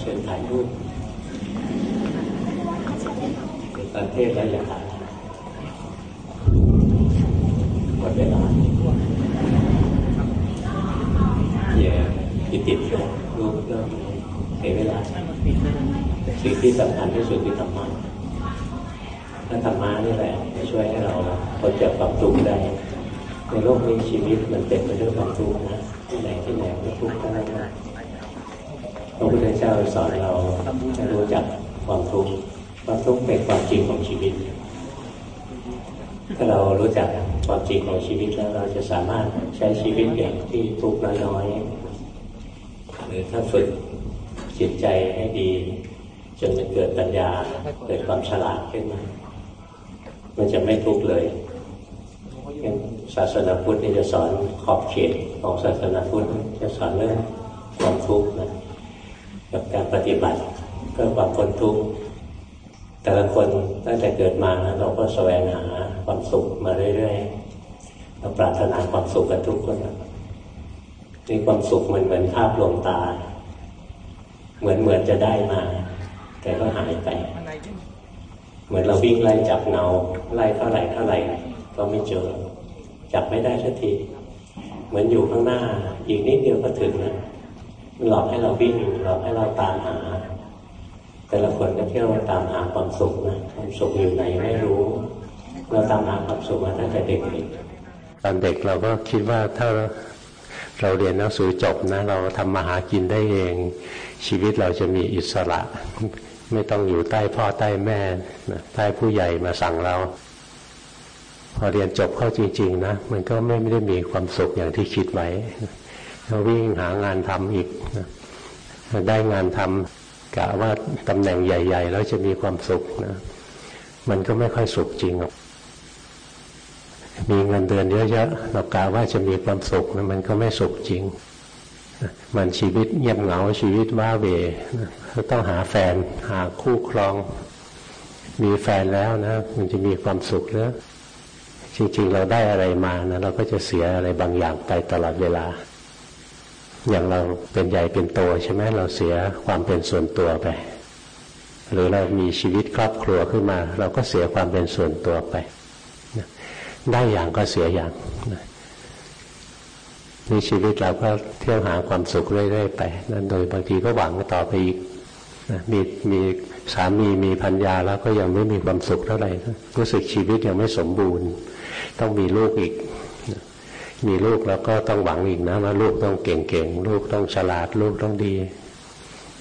เชิญถ่ายรูปตอนเทศแล้วอย่าถ่ายหมดเวลาอย่าติดติดรูปเริ่มเสียเวลา สิ่งที่สำคัญที่สุดคือธรรมะถ้าธรรมะนี่แหละจะช่วยให้เราพ้นจากความทุกข์ได้ในโลกนี้ชีวิตมันเต็มไปด้วยความทุกข์นะที่ไหนที่ไหนก็ทุกข์ทั้งนั้นนะ พระพุทธเจ้าสอนเราให้รู้จักความทุกข์ความทุกข์เป็นความจริงของชีวิต ถ้าเรารู้จักความจริงของชีวิตแล้วเราจะสามารถใช้ชีวิตอย่างที่ทุกข์น้อยๆหรือถ้าฝึกจิตใจให้ดี จนมันเกิดปัญญาเกิดความฉลาดขึ้นมา มันจะไม่ทุกข์เลยศาสนาพุทธนี่จะสอนขอบเขตของศาสนาพุทธจะสอนเรื่องความทุกข์นะ กับการปฏิบัติเพื่อความพ้นทุกข์แต่ละคนตั้งแต่เกิดมานะเราก็แสวงหาความสุขมาเรื่อยๆเราปรารถนาความสุขกันทุกคนนะนี่ความสุขมันเหมือนภาพลวงตา เหมือนเหมือนจะได้มา แต่ก็หายไป เหมือนเราวิ่งไล่จับเงาไล่เท่าไหร่เท่าไหร่ก็ไม่เจอ จับไม่ได้สักที เหมือนอยู่ข้างหน้า อีกนิดเดียวก็ถึงนะมัน หลอกให้เราวิ่งหลอกให้เราตามหา แต่ละคนก็เที่ยวตามหาความสุขนะความสุขอยู่ไหนไม่รู้ เราตามหาความสุขมาตั้งแต่เด็กตอนเด็กเราก็คิดว่าถ้าเราเรียนหนังสือจบนะเราทำมาหากินได้เอง ชีวิตเราจะมีอิสระ ไม่ต้องอยู่ใต้พ่อใต้แม่ใต้ผู้ใหญ่มาสั่งเรา พอเรียนจบเข้าจริง ๆ นะ มันก็ไม่ได้มีความสุขอย่างที่คิดไว้ เราวิ่งหางานทำอีกได้งานทำกะว่าตำแหน่งใหญ่ ๆ แล้วจะมีความสุขนะ มันก็ไม่ค่อยสุขจริงหรอกมีเงินเดือนเยอะๆเรากะว่าจะมีความสุขนะมันก็ไม่สุขจริง มันชีวิตเงียบเหงาชีวิตว้าเวต้องหาแฟนหาคู่ครอง มีแฟนแล้วนะ มันจะมีความสุขหรือจริงๆ เราได้อะไรมานะเราก็จะเสียอะไรบางอย่างไปตลอดเวลา อย่างเราเป็นใหญ่เป็นโตใช่ไหมเราเสียความเป็นส่วนตัวไป หรือเรามีชีวิตครอบครัวขึ้นมา เราก็เสียความเป็นส่วนตัวไป ได้อย่างก็เสียอย่างนี่ชีวิตเราก็เที่ยวหาความสุขเรื่อยๆไปนั่นโดยบางทีก็หวังต่อไปอีกมีมีสามีมีพัญญาแล้วก็ยังไม่มีความสุขเท่าไหร่รู้สึกชีวิตยังไม่สมบูรณ์ ต้องมีลูกอีก มีลูกแล้วก็ต้องหวังอีกนะว่าลูกต้องเก่งๆลูกต้องฉลาดลูกต้องดี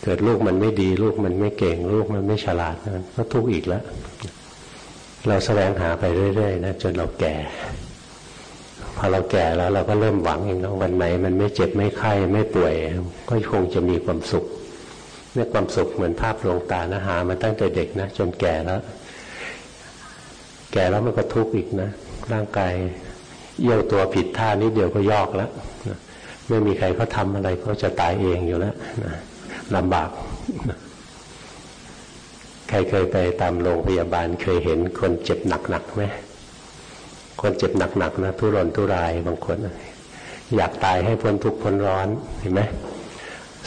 เกิดลูกมันไม่ดี ลูกมันไม่เก่ง ลูกมันไม่ฉลาดนะก็ทุกข์อีกแล้ว เราแสวงหาไปเรื่อยๆนะจนเราแก่ พอเราแก่แล้วเราก็เริ่มหวังเองนะวันไหนมันไม่เจ็บไม่ไข้ไม่ป่วย ก็คงจะมีความสุขเนี่ยความสุขเหมือนภาพลวงตานะหามาตั้งแต่เด็กนะจนแก่แล้ว แก่แล้วมันก็ทุกข์อีกนะร่างกาย เยี่ยวตัวผิดท่านิดเดียวก็ยอกแล้วไม่มีใครเขาทาอะไรเขาจะตายเองอยู่แล้วลำบาก ใครเคยไปตามโรงพยาบาลเคยเห็นคนเจ็บหนักๆไหมคนเจ็บหนักๆนะทุรนทุรายบางคน อยากตายให้พ้นทุกข์พ้นร้อนเห็นไหม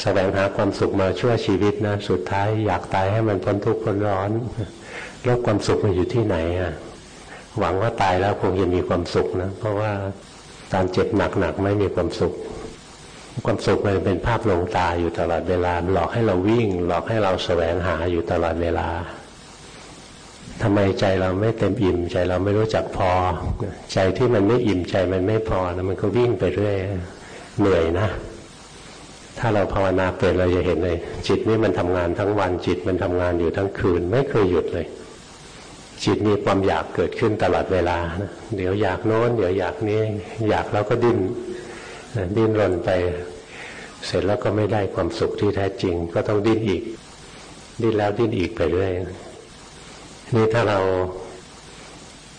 แสวงหาความสุขมาชั่วชีวิตนะ สุดท้ายอยากตายให้มันพ้นทุกข์พ้นร้อน แล้วความสุขมันอยู่ที่ไหนอะ หวังว่าตายแล้วคงจะมีความสุขนะ เพราะว่าตามเจ็บหนักๆไม่มีความสุข ความสุขมันเป็นภาพลงตาอยู่ตลอดเวลาหลอกให้เราวิ่ง หลอกให้เราแสวงหาอยู่ตลอดเวลาทำไมใจเราไม่เต็มอิ่ม ใจเราไม่รู้จักพอ ใจที่มันไม่อิ่มใจมันไม่พอนะมันก็วิ่งไปเรื่อยเหนื่อยนะ ถ้าเราภาวนาเป็นเราจะเห็นเลย จิตนี่มันทำงานทั้งวันจิตมันทำงานอยู่ทั้งคืน ไม่เคยหยุดเลย จิตมีความอยากเกิดขึ้นตลอดเวลา เดี๋ยวอยากโน้น เดี๋ยวอยากนี้ อยากแล้วก็ดิ้นดิ้นรนไป เสร็จแล้วก็ไม่ได้ความสุขที่แท้จริง ก็ต้องดิ้นอีก ดิ้นแล้วดิ้นอีกไปเรื่อยนี่ถ้าเรา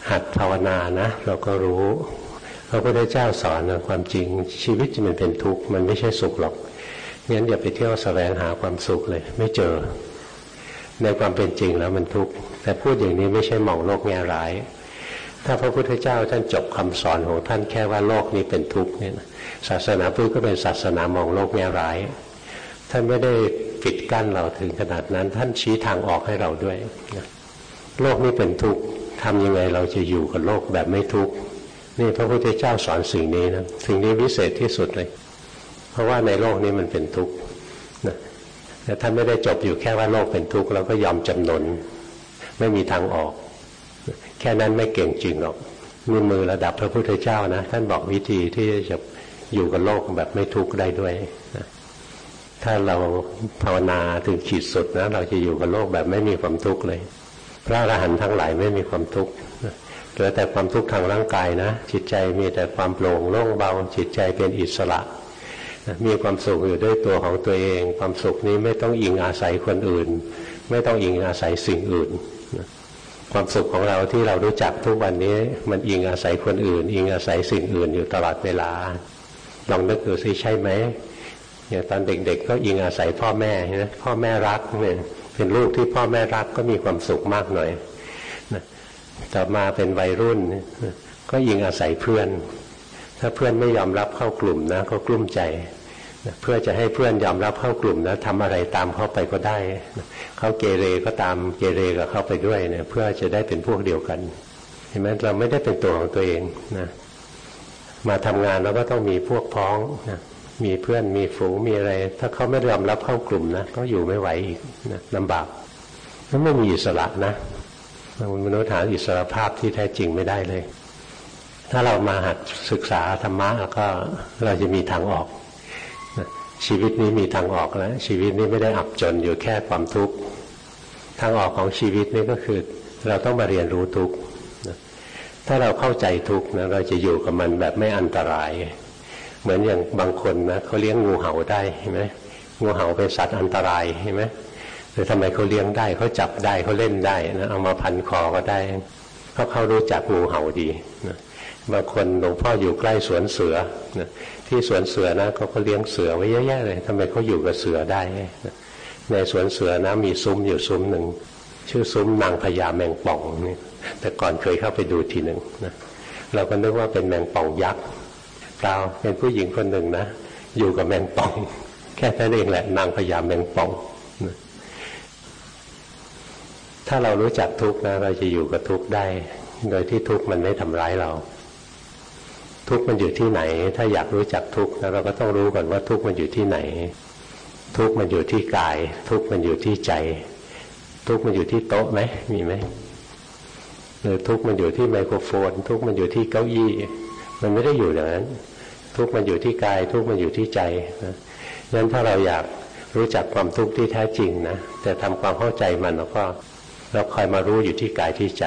หัดภาวนานะเราก็รู้พระพุทธเจ้าสอนนะความจริงชีวิตจะมันเป็นทุกข์มันไม่ใช่สุขหรอกงั้นอย่าไปเที่ยวแสวงหาความสุขเลย ไม่เจอ ในความเป็นจริงแล้วมันทุกข์แต่พูดอย่างนี้ไม่ใช่มองโลกแง่ร้าย ถ้าพระพุทธเจ้าท่านจบคำสอนของท่านแค่ว่าโลกนี้เป็นทุกข์เนี่ยศาสนาพุทธก็เป็นศาสนามองโลกแง่ร้าย ท่านไม่ได้ปิดกั้นเราถึงขนาดนั้น ท่านชี้ทางออกให้เราด้วยโลกนี้เป็นทุกข์ทำยังไงเราจะอยู่กับโลกแบบไม่ทุกข์นี่พระพุทธเจ้าสอนสิ่งนี้นะสิ่งนี้วิเศษที่สุดเลย เพราะว่าในโลกนี้มันเป็นทุกข์ แต่ท่านไม่ได้จบอยู่แค่ว่าโลกเป็นทุกข์เราก็ยอมจำนน ไม่มีทางออก แค่นั้นไม่เก่งจริงหรอกมือมือระดับพระพุทธเจ้านะ ท่านบอกวิธีที่จะอยู่กับโลกแบบไม่ทุกข์ได้ด้วยนะถ้าเราภาวนาถึงขีดสุดนะ เราจะอยู่กับโลกแบบไม่มีความทุกข์เลย พระอรหันต์ทั้งหลายไม่มีความทุกข์เหลือแต่ความทุกข์ทางร่างกายนะ จิตใจมีแต่ความโปร่งโล่งเบา จิตใจเป็นอิสระ มีความสุขอยู่ด้วยตัวของตัวเอง ความสุขนี้ไม่ต้องอิงอาศัยคนอื่น ไม่ต้องอิงอาศัยสิ่งอื่น ความสุขของเราที่เรารู้จักทุกวันนี้ มันอิงอาศัยคนอื่น อิงอาศัยสิ่งอื่นอยู่ตลอดเวลาลองนึกดูซิใช่ไหมอย่างตอนเด็กๆก็อิงอาศัยพ่อแม่นะพ่อแม่รักเนี่ยเป็นลูกที่พ่อแม่รักก็มีความสุขมากหน่อยต่อมาเป็นวัยรุ่น ก็ยิงอาศัยเพื่อน ถ้าเพื่อนไม่ยอมรับเข้ากลุ่มนะก็กลุ้มใจเพื่อจะให้เพื่อนยอมรับเข้ากลุ่มนะทำอะไรตามเขาไปก็ได้เขาเกเรก็ตามเกเรกับเขาไปด้วยเนะเพื่อจะได้เป็นพวกเดียวกัน เห็นไหมเราไม่ได้เป็นตัวของตัวเองนะมาทำงานเราก็ต้องมีพวกพ้องนะมีเพื่อนมีฝูงมีอะไร ถ้าเขาไม่ยอมรับเข้ากลุ่มนะก็อยู่ไม่ไหวอีกนะลำบากแล้วไม่มีอิสระนะมนุษย์หาอิสรภาพที่แท้จริงไม่ได้เลย ถ้าเรามาหัดศึกษาธรรมะแล้วก็เราจะมีทางออก ชีวิตนี้มีทางออกแล้ว ชีวิตนี้ไม่ได้อับจนอยู่แค่ความทุกข์ทางออกของชีวิตนี้ก็คือ เราต้องมาเรียนรู้ทุกข์ถ้าเราเข้าใจทุกข์นะเราจะอยู่กับมันแบบไม่อันตราย เหมือนอย่างบางคนนะเขาเลี้ยงงูเห่าได้เห็นไหมงูเห่าเป็นสัตว์อันตรายเห็นไหมหรือทำไมเขาเลี้ยงได้เขาจับได้เขาเล่นได้นะเอามาพันคอก็ได้เพราเขารู้จักงูเห่าดีนะ บางคนหลวงพ่ออยู่ใกล้สวนเสือนะที่สวนเสือนะเขาก็เลี้ยงเสือไว้เยอะแยะเลยทำไมเขาอยู่กับเสือได้นะในสวนเสือนะมีซุ้มอยู่ซุ้มหนึ่งชื่อซุ้มนางพญาแมงป่องนี่แต่ก่อนเคยเข้าไปดูทีหนึ่งนะเราก็นึกว่าเป็นแมงป่องยักษ์เปล่าเป็นผู้หญิงคนหนึ่งนะอยู่กับแมงป่อง แค่นั้นเองแหละนางพญาแมงป่องถ้าเรารู้จักทุกข์นะเราจะอยู่กับทุกข์ได้ โดยที่ทุกข์มันไม่ทำร้ายเรา ทุกข์มันอยู่ที่ไหน ถ้าอยากรู้จักทุกข์นะเราก็ต้องรู้ก่อนว่าทุกข์มันอยู่ที่ไหน ทุกข์มันอยู่ที่กาย ทุกข์มันอยู่ที่ใจ ทุกข์มันอยู่ที่โต๊ะไหมมีไหมหรือทุกข์มันอยู่ที่ไมโครโฟน ทุกข์มันอยู่ที่เก้าอี้ มันไม่ได้อยู่อย่างนั้น ทุกข์มันอยู่ที่กาย ทุกข์มันอยู่ที่ใจนะงั้นถ้าเราอยากรู้จักความทุกข์ที่แท้จริงนะแต่ทำความเข้าใจมันแล้วก็เราคอยมารู้อยู่ที่กายที่ใจ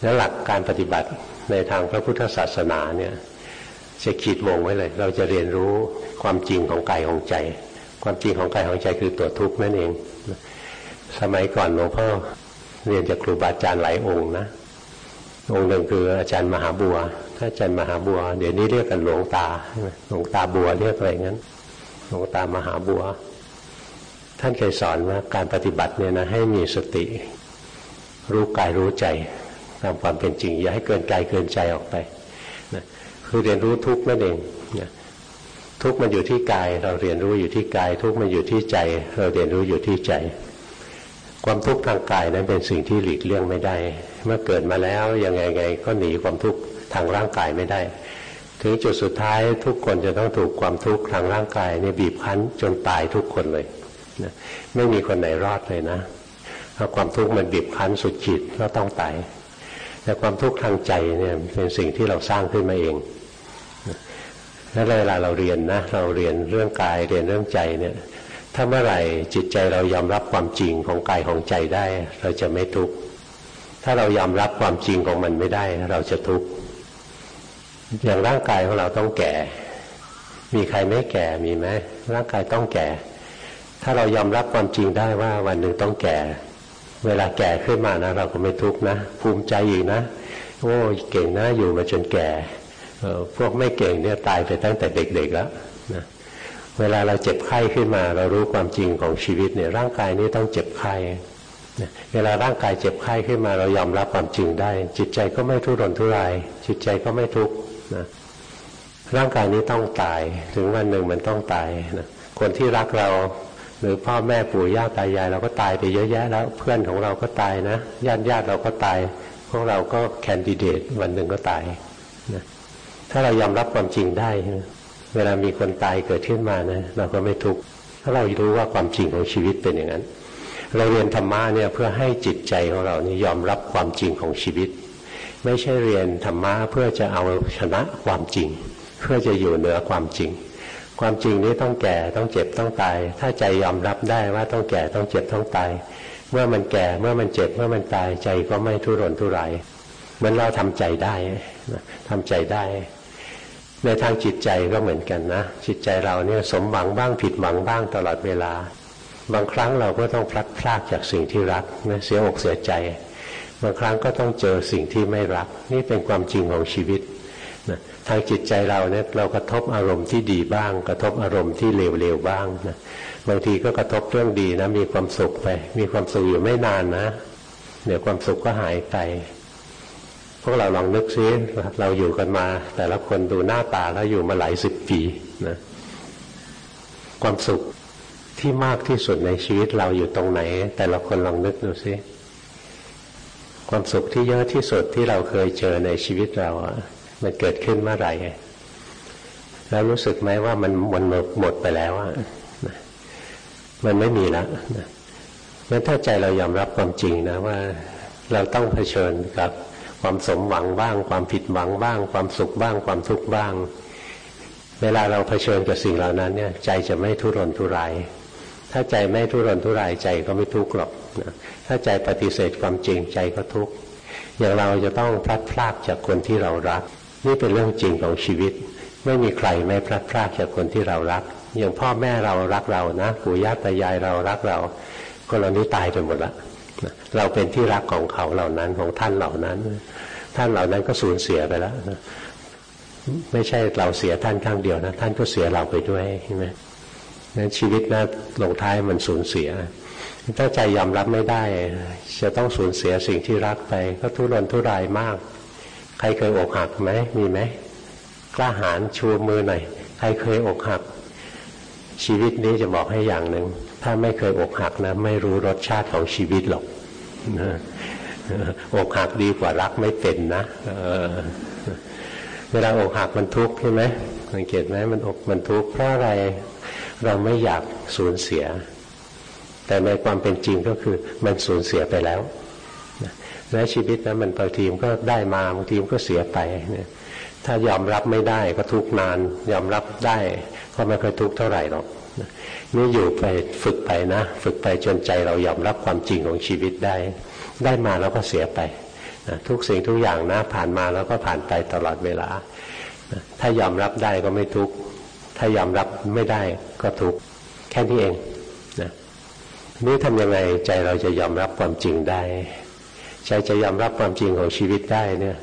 แล้วหลักการปฏิบัติ ในทางพระพุทธศาสนาเนี่ยจะขีดวงไว้เลย เราจะเรียนรู้ความจริงของกายของใจ ความจริงของกายของใจคือตัวทุกข์นั่นเอง สมัยก่อนหลวงพ่อเรียนจากครูบาอาจารย์หลายองค์นะ องค์หนึ่งคืออาจารย์มหาบัวถ้าอาจารย์มหาบัว เดี๋ยวนี้เรียกกันหลวงตาหลวงตาบัวเรียกอะไรงั้นหลวงตามหาบัว ท่านเคยสอนว่าการปฏิบัติเนี่ยนะให้มีสติ รู้กายรู้ใจ ตามความเป็นจริง อย่าให้เกินกายเกินใจออกไปนะคือเรียนรู้ทุกข์นั่นเองนะทุกข์มันอยู่ที่กาย เราเรียนรู้อยู่ที่กาย ทุกข์มันอยู่ที่ใจ เราเรียนรู้อยู่ที่ใจ ความทุกข์ทางกายนั้นเป็นสิ่งที่หลีกเลี่ยงไม่ได้ เมื่อเกิดมาแล้วยังไงไงก็หนีความทุกข์ทางร่างกายไม่ได้ ถึงจุดสุดท้ายทุกคนจะต้องถูกความทุกข์ทางร่างกายเนี่ยบีบคั้นจนตายทุกคนเลยนะไม่มีคนไหนรอดเลยนะถ้าะความทุกข์มันบีบคั้นสุดขีดก็ต้องตาย แต่ความทุกข์ทางใจเนี่ยเป็นสิ่งที่เราสร้างขึ้นมาเองแล้วเวลาเราเรียนนะเราเรียนเรื่องกายเรียนเรื่องใจเนี่ยถ้าเมื่อไหร่จิตใจเรายอมรับความจริงของกายของใจได้ เราจะไม่ทุกข์ถ้าเรายอมรับความจริงของมันไม่ได้ เราจะทุกข์อย่างร่างกายของเราต้องแก่ มีใครไม่แก่มีไหมร่างกายต้องแก่ ถ้าเรายอมรับความจริงได้ว่าวันหนึ่งต้องแก่ เวลาแก่ขึ้นมานะ เราก็ไม่ทุกข์นะ ภูมิใจอีกนะ โอ้เก่งนะอยู่มาจนแก่พวกไม่เก่งเนี่ยตายไปตั้งแต่เด็กๆแล้วนะเวลาเราเจ็บไข้ขึ้นมา เรารู้ความจริงของชีวิตเนี่ยร่างกายนี้ต้องเจ็บไข้เวลาร่างกายเจ็บไข้ขึ้นมาเรายอมรับความจริงได้ จิตใจก็ไม่ทุรนทุราย จิตใจก็ไม่ทุกข์นะร่างกายนี้ต้องตาย ถึงวันหนึ่งมันต้องตายนะคนที่รักเรา หรือพ่อแม่ปู่ย่าตายายเราก็ตายไปเยอะแยะแล้ว เพื่อนของเราก็ตายนะญาติญาติเราก็ตาย พวกเราก็แคนดิเดตวันหนึ่งก็ตายนะถ้าเรายอมรับความจริงได้ เวลามีคนตายเกิดขึ้นมานะเราก็ไม่ทุกข์ถ้าเรารู้ว่าความจริงของชีวิตเป็นอย่างนั้น เราเรียนธรรมะเนี่ยเพื่อให้จิตใจของเรานี่ยอมรับความจริงของชีวิต ไม่ใช่เรียนธรรมะเพื่อจะเอาชนะความจริง เพื่อจะอยู่เหนือความจริง ความจริงนี้ต้องแก่ต้องเจ็บต้องตาย ถ้าใจยอมรับได้ว่าต้องแก่ต้องเจ็บต้องตาย เมื่อมันแก่เมื่อมันเจ็บเมื่อมันตายใจก็ไม่ทุรนทุรายมันเราทำใจได้ทำใจได้ ในทางจิตใจก็เหมือนกันนะจิตใจเราเนี่ยสมหวังบ้างผิดหวังบ้างตลอดเวลา บางครั้งเราก็ต้องพลัดพรากจากสิ่งที่รักนะเสียอกเสียใจ บางครั้งก็ต้องเจอสิ่งที่ไม่รัก นี่เป็นความจริงของชีวิต ทางจิตใจเราเนี่ยเรากระทบอารมณ์ที่ดีบ้าง กระทบอารมณ์ที่เลวๆบ้างนะบางทีก็กระทบเรื่องดีนะมีความสุขไป มีความสุขอยู่ไม่นานนะ เดี๋ยวความสุขก็หายไป พวกเราลองนึกซิเราอยู่กันมา แต่ละคนดูหน้าตาแล้วอยู่มาหลายสิบปีนะความสุขที่มากที่สุดในชีวิตเราอยู่ตรงไหน แต่ละคนลองนึกดูซิความสุขที่เยอะที่สุดที่เราเคยเจอในชีวิตเราอะ มันเกิดขึ้นเมื่อไหร่แล้วรู้สึกไหมว่ามันมันหมดไปแล้วอะมันไม่มีแล้วนะงั้นถ้าใจเรายอมรับความจริงนะว่าเราต้องเผชิญกับความสมหวังบ้าง ความผิดหวังบ้าง ความสุขบ้าง ความทุกข์บ้าง เวลาเราเผชิญกับสิ่งเหล่านั้นเนี่ย ใจจะไม่ทุรนทุราย ถ้าใจไม่ทุรนทุรายใจก็ไม่ทุกข์หรอกนะถ้าใจปฏิเสธความจริงใจก็ทุกข์อย่างเราจะต้องพลัดพรากจากคนที่เรารัก นี่เป็นเรื่องจริงของชีวิต ไม่มีใครไม่พลัดพรากจากคนที่เรารัก อย่างพ่อแม่เรารักเรานะปู่ย่าตายายเรารักเรา คนเหล่านี้ตายไปหมดละเราเป็นที่รักของเขาเหล่านั้นของท่านเหล่านั้น ท่านเหล่านั้นก็สูญเสียไปแล้วไม่ใช่เราเสียท่านข้างเดียวนะท่านก็เสียเราไปด้วยใช่ไหมนั้นชีวิตนะลงท้ายมันสูญเสีย ถ้าใจยอมรับไม่ได้ จะต้องสูญเสียสิ่งที่รักไป ก็ทุรนทุรายมาก ใครเคยอกหักไหมมีไหมกล้าหาญชูมือหน่อยใครเคยอกหัก ชีวิตนี้จะบอกให้อย่างหนึ่งถ้าไม่เคยอกหักนะไม่รู้รสชาติของชีวิตหรอกอกหักดีกว่ารักไม่เป็นนะเวลาอกหักมันทุกข์ใช่ไหมสังเกตไหมมันอกมันทุกข์เพราะอะไรเราไม่อยากสูญเสีย แต่ในความเป็นจริงก็คือมันสูญเสียไปแล้ว และชีวิตนะมันบางทีมก็ได้มาบางทีมก็เสียไปเนี่ยถ้ายอมรับไม่ได้ก็ทุกนาน ยอมรับได้ก็ไม่เคยทุกเท่าไหร่หรอกนี่อยู่ไปฝึกไปนะ ฝึกไปจนใจเรายอมรับความจริงของชีวิตได้ ได้มาแล้วก็เสียไปนะทุกสิ่งทุกอย่างนะผ่านมาแล้วก็ผ่านไปตลอดเวลาถ้ายอมรับได้ก็ไม่ทุกถ้ายอมรับไม่ได้ก็ทุกแค่นี้เองนะนี่ทำยังไงใจเราจะยอมรับความจริงได้ ใจจะยอมรับความจริงของชีวิตได้เนี่ย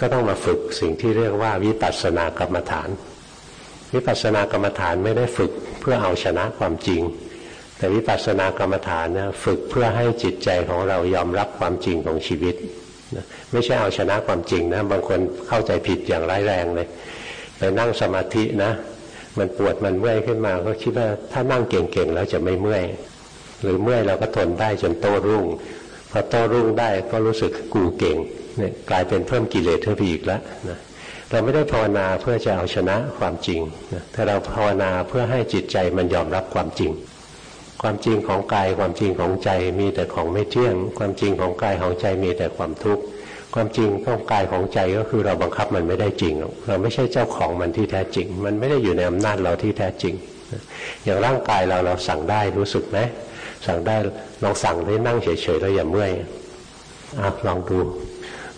ก็ต้องมาฝึกสิ่งที่เรียกว่าวิปัสสนากรรมฐาน วิปัสสนากรรมฐานไม่ได้ฝึกเพื่อเอาชนะความจริง แต่วิปัสสนากรรมฐานเนี่ยฝึกเพื่อให้จิตใจของเรายอมรับความจริงของชีวิตไม่ใช่เอาชนะความจริงนะบางคนเข้าใจผิดอย่างร้ายแรงเลยไปนั่งสมาธินะ มันปวดมันเมื่อยขึ้นมาก็คิดว่าถ้านั่งเก่งๆแล้วจะไม่เมื่อย หรือเมื่อยเราก็ทนได้จนโตรุ่ง อโตรุ่งได้ก็รู้สึกกูเก่งเนี่ยกลายเป็นเพิ่มกิเลสเพิ่มอีกแล้วนะเราไม่ได้ภาวนาเพื่อจะเอาชนะความจริงนะแต่เราภาวนาเพื่อให้จิตใจมันยอมรับความจริง ความจริงของกายความจริงของใจมีแต่ของไม่เที่ยง ความจริงของกายของใจมีแต่ความทุกข์ความจริงของกายของใจก็คือเราบังคับมันไม่ได้จริง เราไม่ใช่เจ้าของมันที่แท้จริง มันไม่ได้อยู่ในอำนาจเราที่แท้จริง อย่างร่างกายเราเราสั่งได้รู้สึกไหม สั่งได้ลองสั่งได้นั่งเฉยๆแล้วอย่าเมื่อยอะลองดู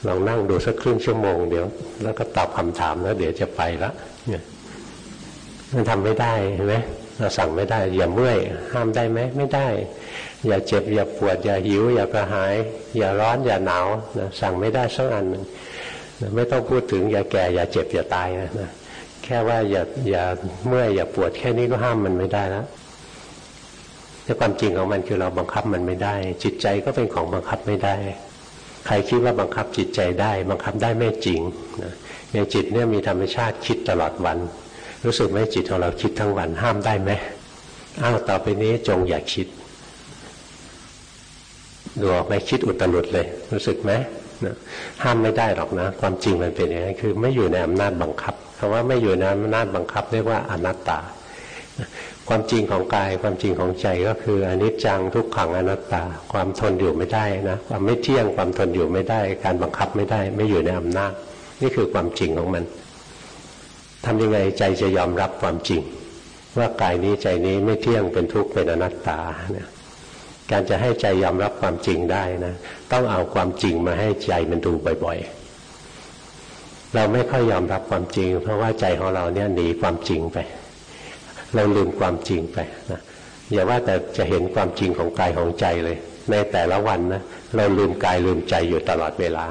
ลองนั่งดูสักครึ่งชั่วโมงเดี๋ยว แล้วก็ตอบคำถามแล้ว เดี๋ยวจะไปละเนี่ยมันทำไม่ได้เห็นไหมเราสั่งไม่ได้อย่าเมื่อยห้ามได้ไหมไม่ได้ อย่าเจ็บ อย่าปวด อย่าหิว อย่ากระหาย อย่าร้อนอย่าหนาวนะสั่งไม่ได้สักอันหนึ่งไม่ต้องพูดถึง อย่าแก่ อย่าเจ็บ อย่าตายนะแค่ว่าอย่าอย่าเมื่อยอย่าปวดแค่นี้ก็ห้ามมันไม่ได้แล้ว แต่ความจริงของมันคือเราบังคับมันไม่ได้ จิตใจก็เป็นของบังคับไม่ได้ ใครคิดว่าบังคับจิตใจได้ บังคับได้ไม่จริงนะในจิตเนี่ยมีธรรมชาติคิดตลอดวัน รู้สึกไหมจิตของเราคิดทั้งวันห้ามได้ไหมอ้าวต่อไปนี้จงอย่าคิดดูออกไหมคิดอุตรุดเลย รู้สึกไหมห้ามไม่ได้หรอกนะ ความจริงมันเป็นอย่างนี้คือไม่อยู่ในอำนาจบังคับคำว่าไม่อยู่ในอำนาจบังคับเรียกว่าอนัตตา ความจริงของกายความจริงของใจก็คืออนิจจังทุกขังอนัตตา ความทนอยู่ไม่ได้นะความไม่เที่ยงความทนอยู่ไม่ได้ การบังคับไม่ได้ ไม่อยู่ในอำนาจ นี่คือความจริงของมันทำยังไงใจจะยอมรับความจริง ว่ากายนี้ใจนี้ไม่เที่ยงเป็นทุกข์เป็นอนัตตาเนี่ยการจะให้ใจยอมรับความจริงได้นะต้องเอาความจริงมาให้ใจมันดูบ่อยๆ เราไม่ค่อยยอมรับความจริง เพราะว่าใจของเราเนี่ยหนีความจริงไป เราลืมความจริงไปนะอย่าว่าแต่จะเห็นความจริงของกายของใจเลย ในแต่ละวันนะเราลืมกายลืมใจอยู่ตลอดเวลา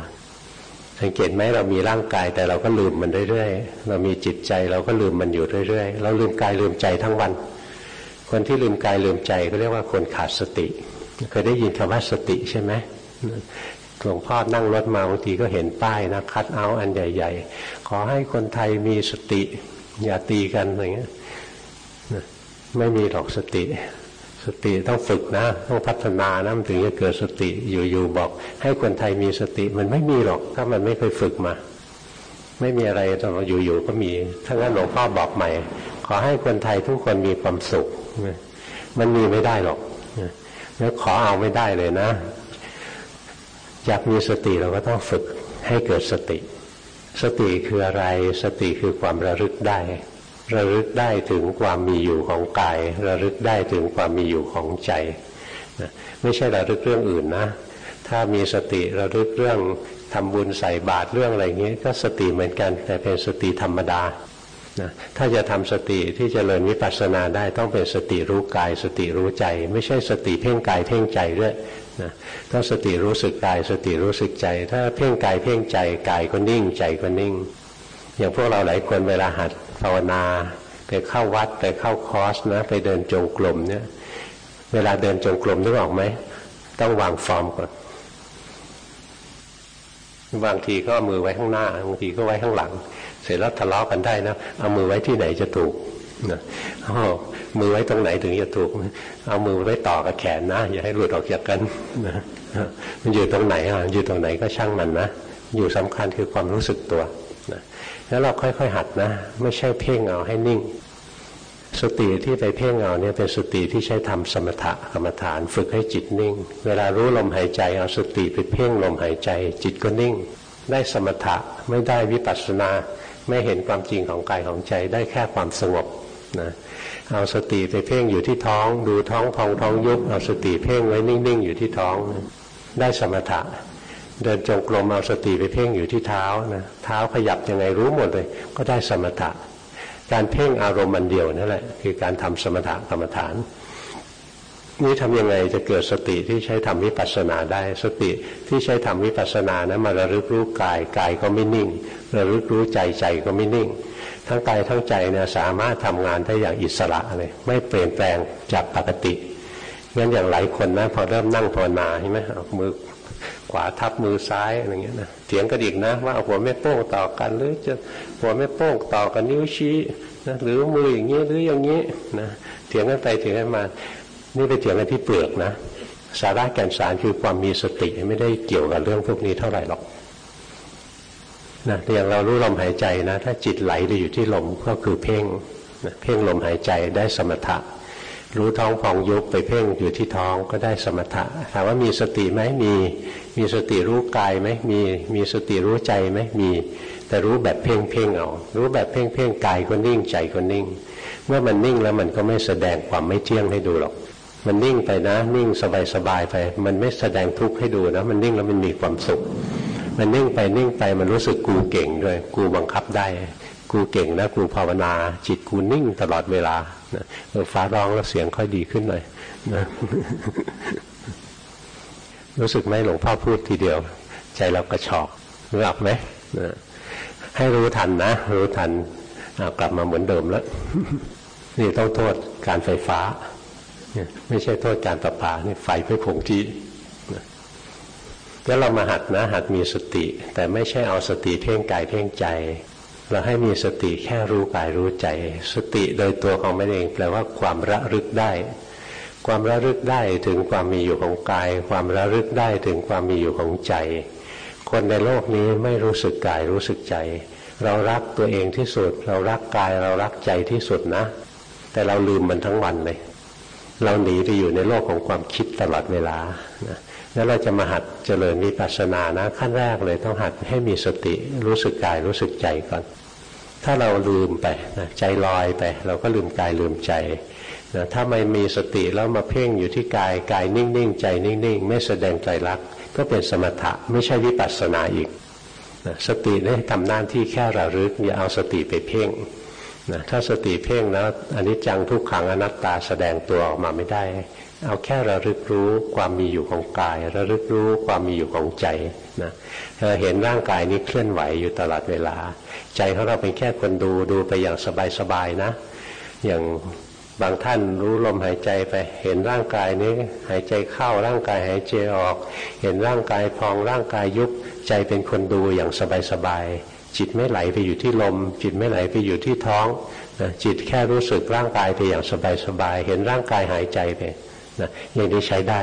สังเกตไหมเรามีร่างกายแต่เราก็ลืมมันเรื่อยๆ เรามีจิตใจเราก็ลืมมันอยู่เรื่อยๆ เราลืมกายลืมใจทั้งวัน คนที่ลืมกายลืมใจก็เรียกว่าคนขาดสติเคยได้ยินคำว่าสติใช่ไหมหลวงพ่อนั่งรถมาบางทีก็เห็นป้ายนะคัดเอาอันใหญ่ ๆ ขอให้คนไทยมีสติอย่าตีกันอะไรเงี้ย ไม่มีหรอกสติ สติต้องฝึกนะ ต้องพัฒนานะมันถึงจะเกิดสติอยู่ๆบอก ให้คนไทยมีสติมันไม่มีหรอก ถ้ามันไม่เคยฝึกมา ไม่มีอะไรแต่อยู่ๆก็มีถ้างั้นหลวงพ่อบอกใหม่ ขอให้คนไทยทุกคนมีความสุขมันมีไม่ได้หรอกแล้วขอเอาไม่ได้เลยนะอยากมีสติเราก็ต้องฝึกให้เกิดสติ สติคืออะไร สติคือความระลึกได้ ระลึกได้ถึงความมีอยู่ของกาย ระลึกได้ถึงความมีอยู่ของใจไม่ใช่ระลึกเรื่องอื่นนะ ถ้ามีสติระลึกเรื่องทำบุญใส่บาตรเรื่องอะไรเงี้ยก็สติเหมือนกัน แต่เป็นสติธรรมดานะถ้าจะทำสติที่จเจริญวิปัสสนาได้ต้องเป็นสติรู้กาย สติรู้ใจ ไม่ใช่สติเพ่งกายเพ่งใจด้วยนะต้องสติรู้สึกกาย สติรู้สึกใจ ถ้าเพ่งกายเพ่งใจกายก็นิ่งใจก็นิ่ง อย่างพวกเราหลายคนเวลาหัด ภาวนา ไปเข้าวัดไปเข้าคอร์สนะไปเดินจงกรมเนี่ย เวลาเดินจงกรมนึกออกไหมต้องวางฟอร์มก่อนบางทีก็มือไว้ข้างหน้าบางทีก็ไว้ข้างหลัง เสร็จแล้วทะเลาะกันได้นะเอามือไว้ที่ไหนจะถูกนะมือไว้ตรงไหนถึงจะถูก เอามือไว้ต่อกับแขนนะ อย่าให้หลุดออกจากกันนะมันอยู่ตรงไหนอะอยู่ตรงไหนก็ช่างมันนะ อยู่สำคัญคือความรู้สึกตัว แล้วเราค่อยๆหัดนะ ไม่ใช่เพ่งเอาให้นิ่ง สติที่ไปเพ่งเอาเนี่ยเป็นสติที่ใช้ทำสมถะกรรมฐาน ฝึกให้จิตนิ่ง เวลารู้ลมหายใจเอาสติไปเพ่งลมหายใจ จิตก็นิ่ง ได้สมถะไม่ได้วิปัสสนา ไม่เห็นความจริงของกายของใจได้แค่ความสงบนะเอาสติไปเพ่งอยู่ที่ท้อง ดูท้องพองท้องยุบเอาสติเพ่งไว้นิ่งๆอยู่ที่ท้อง ได้สมถะ เดินจงกรมเอาสติไปเพ่งอยู่ที่เท้านะเท้าขยับยังไงรู้หมดเลย ก็ได้สมถะ การเพ่งอารมณ์มันเดียวนั่นแหละคือการทำสมถะกรรมฐาน นี่ทำยังไงจะเกิดสติที่ใช้ทำวิปัสสนาได้ สติที่ใช้ทำวิปัสสนานะมาระลึกรู้กายกายก็ไม่นิ่งระลึกรู้ใจใจก็ไม่นิ่ง ทั้งกายทั้งใจเนี่ยสามารถทำงานได้อย่างอิสระเลยไม่เปลี่ยนแปลงจากปกติงั้นอย่างหลายคนนะพอเริ่มนั่งภาวนาใช่ไหมเอามือ ขวาทับมือซ้ายอะไรเงี้ยนะเถียงกันอีกนะว่าหัวแม่โป้งต่อกัน หรือจะหัวแม่โป้งต่อกันนิ้วชี้นะหรือมืออย่างนี้หรืออย่างนี้นะเถียงกันไปเถียงกันมา นี่ไปเถียงกันที่เปลือกนะสาระแก่นสารคือความมีสติไม่ได้เกี่ยวกับเรื่องพวกนี้เท่าไหร่หรอกนะอย่างเรารู้ลมหายใจนะ ถ้าจิตไหลไปอยู่ที่ลมก็คือเพ่งนะเพ่งลมหายใจได้สมถะ รู้ท้องพองยุบไปเพ่งอยู่ที่ท้องก็ได้สมถะถามว่ามีสติไหมมี มีสติรู้กายไหมมีมีสติรู้ใจไหมมีแต่รู้แบบเพ่งเพ่งเอารู้แบบเพ่งเพ่งกายก็นิ่งใจก็นิ่ง เมื่อมันนิ่งแล้วมันก็ไม่แสดงความไม่เที่ยงให้ดูหรอก มันนิ่งไปนะ นิ่งสบายๆไป มันไม่แสดงทุกข์ให้ดูนะ มันนิ่งแล้วมันมีความสุข มันนิ่งไปนิ่งไปมันรู้สึกกูเก่งด้วย กูบังคับได้ กูเก่งนะกูภาวนา จิตกูนิ่งตลอดเวลาฟ้าร้องแล้วเสียงค่อยดีขึ้นหน่อยนะ รู้สึกไหมหลวงพ่อพูดทีเดียว ใจเรากระชอกรู้อักไหมให้รู้ทันนะ รู้ทันกลับมาเหมือนเดิมแล้ว นี่ต้องโทษการไฟฟ้าไม่ใช่โทษการประปานี่ไฟไม่งที่แล้วเรามาหัดนะ หัดมีสติ แต่ไม่ใช่เอาสติเพ่งกายเพ่งใจ เราให้มีสติแค่รู้กายรู้ใจ สติโดยตัวของมันเอง แปลว่าความระลึกได้ ความระลึกได้ถึงความมีอยู่ของกาย ความระลึกได้ถึงความมีอยู่ของใจ คนในโลกนี้ไม่รู้สึกกายรู้สึกใจ เรารักตัวเองที่สุด เรารักกายเรารักใจที่สุดนะ แต่เราลืมมันทั้งวันเลย เราหนีไปอยู่ในโลกของความคิดตลอดเวลานะแล้วเราจะมาหัดเจริญวิปัสสนานะ ขั้นแรกเลยต้องหัดให้มีสติรู้สึกกายรู้สึกใจก่อน ถ้าเราลืมไปนะใจลอยไป เราก็ลืมกายลืมใจ นะถ้าไม่มีสติแล้วมาเพ่งอยู่ที่กายกายนิ่งๆใจนิ่งๆ ไม่แสดงใจรักก็เป็นสมถะไม่ใช่วิปัสสนาอีกนะสติได้ทำหน้าที่แค่ระลึกอย่าเอาสติไปเพ่งนะถ้าสติเพ่งแล้วอันนี้จังทุกขังอนัตตาแสดงตัวออกมาไม่ได้ เอาแค่ระลึกรู้ความมีอยู่ของกาย ระลึกรู้ความมีอยู่ของใจนะเห็นร่างกายนี้เคลื่อนไหวอยู่ตลอดเวลา ใจของเราเป็นแค่คนดูดูไปอย่างสบายๆนะ อย่าง บางท่านรู้ลมหายใจไป เห็นร่างกายนี้ หายใจเข้าร่างกายหายใจออก เห็นร่างกายพองร่างกายยุบใจเป็นคนดูอย่างสบายๆจิตไม่ไหลไปอยู่ที่ลม จิตไม่ไหลไปอยู่ที่ท้องจิตแค่รู้สึกร่างกายไปอย่างสบายๆเห็นร่างกายหายใจไปนะอย่างนี้ใช้ได้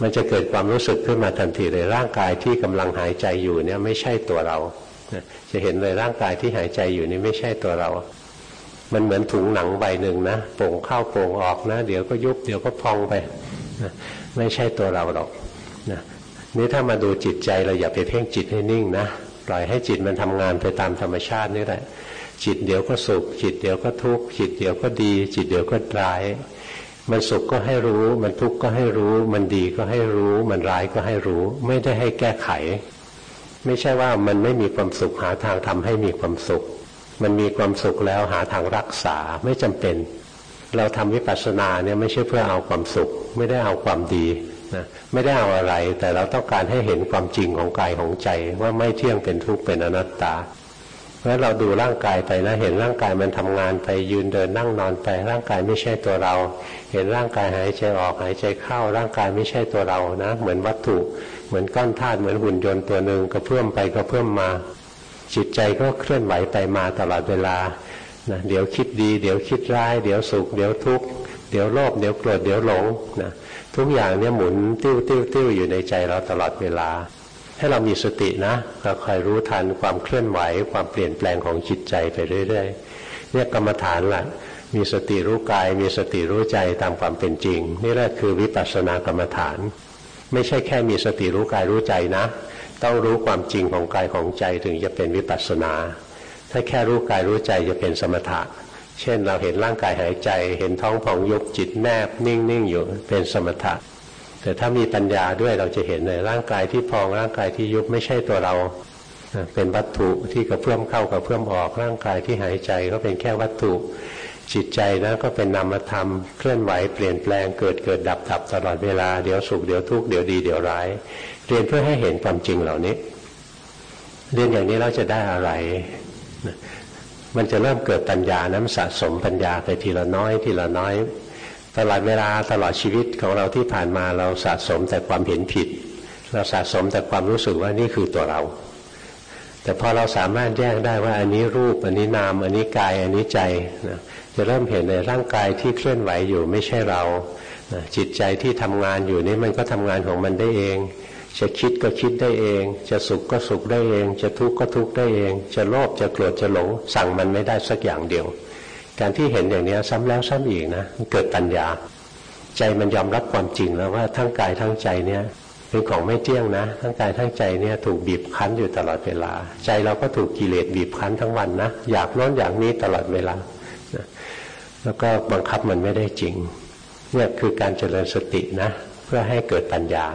มันจะเกิดความรู้สึกขึ้นมาทันทีเลยร่างกายที่กำลังหายใจอยู่เนี่ยไม่ใช่ตัวเรานะจะเห็นเลยร่างกายที่หายใจอยู่นี่ไม่ใช่ตัวเรา มันเหมือนถุงหนังใบหนึ่งนะโป่งเข้าโป่งออกนะ เดี๋ยวก็ยุบเดี๋ยวก็พองไปนะไม่ใช่ตัวเราหรอกนะนี่ถ้ามาดูจิตใจเราอย่าไปเพ่งจิตให้นิ่งนะปล่อยให้จิตมันทำงานไปตามธรรมชาตินี่แหละ จิตเดี๋ยวก็สุข จิตเดี๋ยวก็ทุกข์จิตเดี๋ยวก็ดี จิตเดี๋ยวก็ร้าย มันสุขก็ให้รู้ มันทุกข์ก็ให้รู้ มันดีก็ให้รู้ มันร้ายก็ให้รู้ ไม่ได้ให้แก้ไข ไม่ใช่ว่ามันไม่มีความสุขหาทางทำให้มีความสุข มันมีความสุขแล้วหาทางรักษาไม่จำเป็น เราทำวิปัสสนาเนี่ยไม่ใช่เพื่อเอาความสุข ไม่ได้เอาความดีนะไม่ได้เอาอะไร แต่เราต้องการให้เห็นความจริงของกายของใจ ว่าไม่เที่ยงเป็นทุกข์เป็นอนัตตาเพราะเราดูร่างกายไปนะเห็นร่างกายมันทำงานไปยืนเดินนั่งนอนไปร่างกายไม่ใช่ตัวเรา เห็นร่างกายหายใจออกหายใจเข้า ร่างกายไม่ใช่ตัวเรานะ เหมือนวัตถุ เหมือนก้อนธาตุเหมือนหุ่นยนต์ตัวหนึ่งก็เพิ่มไปก็เพิ่มมา จิตใจก็เคลื่อนไหวไปมาตลอดเวลานะเดี๋ยวคิดดี เดี๋ยวคิดร้าย เดี๋ยวสุข เดี๋ยวทุกข์ เดี๋ยวโลภ เดี๋ยวโกรธ เดี๋ยวหลงนะทุกอย่างเนี่ยหมุนติ้วติ้วติ้วอยู่ในใจเราตลอดเวลา ให้เรามีสตินะเราคอยรู้ทันความเคลื่อนไหว ความเปลี่ยนแปลงของจิตใจไปเรื่อยๆ เนี่ยกรรมฐานละ่ะ มีสติรู้กาย มีสติรู้ใจตามความเป็นจริง นี่แหละคือวิปัสสนากรรมฐาน ไม่ใช่แค่มีสติรู้กายรู้ใจนะ ต้องรู้ความจริงของกายของใจถึงจะเป็นวิปัสสนา ถ้าแค่รู้กายรู้ใจจะเป็นสมถะ เช่นเราเห็นร่างกายหายใจ เห็นท้องผ่องยุบจิตแนบนิ่งๆอยู่เป็นสมถะ แต่ถ้ามีปัญญาด้วยเราจะเห็นเลยร่างกายที่พองร่างกายที่ยุบไม่ใช่ตัวเราเป็นวัตถุที่กระเพื่อมเข้ากระเพื่อมออกร่างกายที่หายใจก็เป็นแค่วัตถุ จิตใจนะก็เป็นนามธรรมเคลื่อนไหวเปลี่ยนแปลงเกิดเกิดดับดับตลอดเวลาเดี๋ยวสุขเดี๋ยวทุกข์เดี๋ยวดีเดี๋ยวร้าย รียนเพื่อให้เห็นความจริงเหล่านี้ เรียนอย่างนี้เราจะได้อะไร มันจะเริ่มเกิดปัญญานะมันสะสมปัญญาไปทีละน้อย ทีละน้อย ตลอดเวลาตลอดชีวิตของเราที่ผ่านมาเราสะสมแต่ความเห็นผิด เราสะสมแต่ความรู้สึกว่านี่คือตัวเรา แต่พอเราสามารถแยกได้ว่าอันนี้รูป อันนี้นาม อันนี้กาย อันนี้ใจนะจะเริ่มเห็นในร่างกายที่เคลื่อนไหวอยู่ไม่ใช่เรานะจิตใจที่ทำงานอยู่นี่มันก็ทำงานของมันได้เอง จะคิดก็คิดได้เอง จะสุขก็สุขได้เอง จะทุกข์ก็ทุกข์ได้เอง จะโลภจะโกรธจะหลง สั่งมันไม่ได้สักอย่างเดียว การที่เห็นอย่างนี้ซ้ำแล้วซ้ำอีกนะมันเกิดปัญญา ใจมันยอมรับความจริงแล้วว่าทั้งกายทั้งใจเนี่ยเป็นของไม่เที่ยงนะ ทั้งกายทั้งใจเนี่ยถูกบีบคั้นอยู่ตลอดเวลา ใจเราก็ถูกกิเลสบีบคั้นทั้งวันนะอยากโน้นอยากนี้ตลอดเวลาแล้วก็บังคับมันไม่ได้จริงเนี่ยคือการเจริญสตินะ เพื่อให้เกิดปัญญา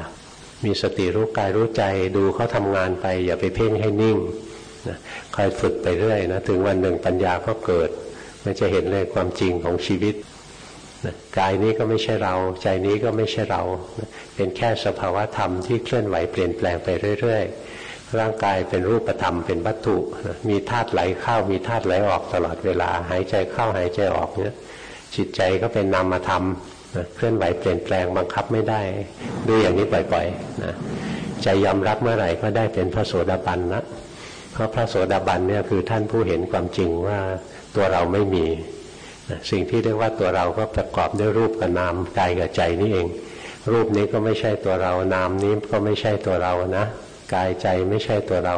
มีสติรู้กายรู้ใจดูเขาทำงานไป อย่าไปเพ่งให้นิ่งนะคอยฝึกไปเรื่อยนะถึงวันหนึ่งปัญญาก็เกิด มันจะเห็นเลยความจริงของชีวิตกายนี้ก็ไม่ใช่เรา ใจนี้ก็ไม่ใช่เราเป็นแค่สภาวะธรรมที่เคลื่อนไหวเปลี่ยนแปลงไปเรื่อยๆ ร่างกายเป็นรูปธรรมเป็นวัตถุมีธาตุไหลเข้ามีธาตุไหลออกตลอดเวลา หายใจเข้าหายใจออกเนี่ยจิตใจก็เป็นนามธรรม เคลื่อนไหวเปลี่ยนแปลงบังคับไม่ได้ ดูอย่างนี้บ่อยๆนะใจยอมรับเมื่อไหร่ก็ได้เป็นพระโสดาบันนะเพราะพระโสดาบันเนี่ยคือท่านผู้เห็นความจริงว่าตัวเราไม่มีสิ่งที่เรียกว่าตัวเราก็ประกอบด้วยรูปกับนามกายกับใจนี่เอง รูปนี้ก็ไม่ใช่ตัวเรานามนี้ก็ไม่ใช่ตัวเรานะกายใจไม่ใช่ตัวเรา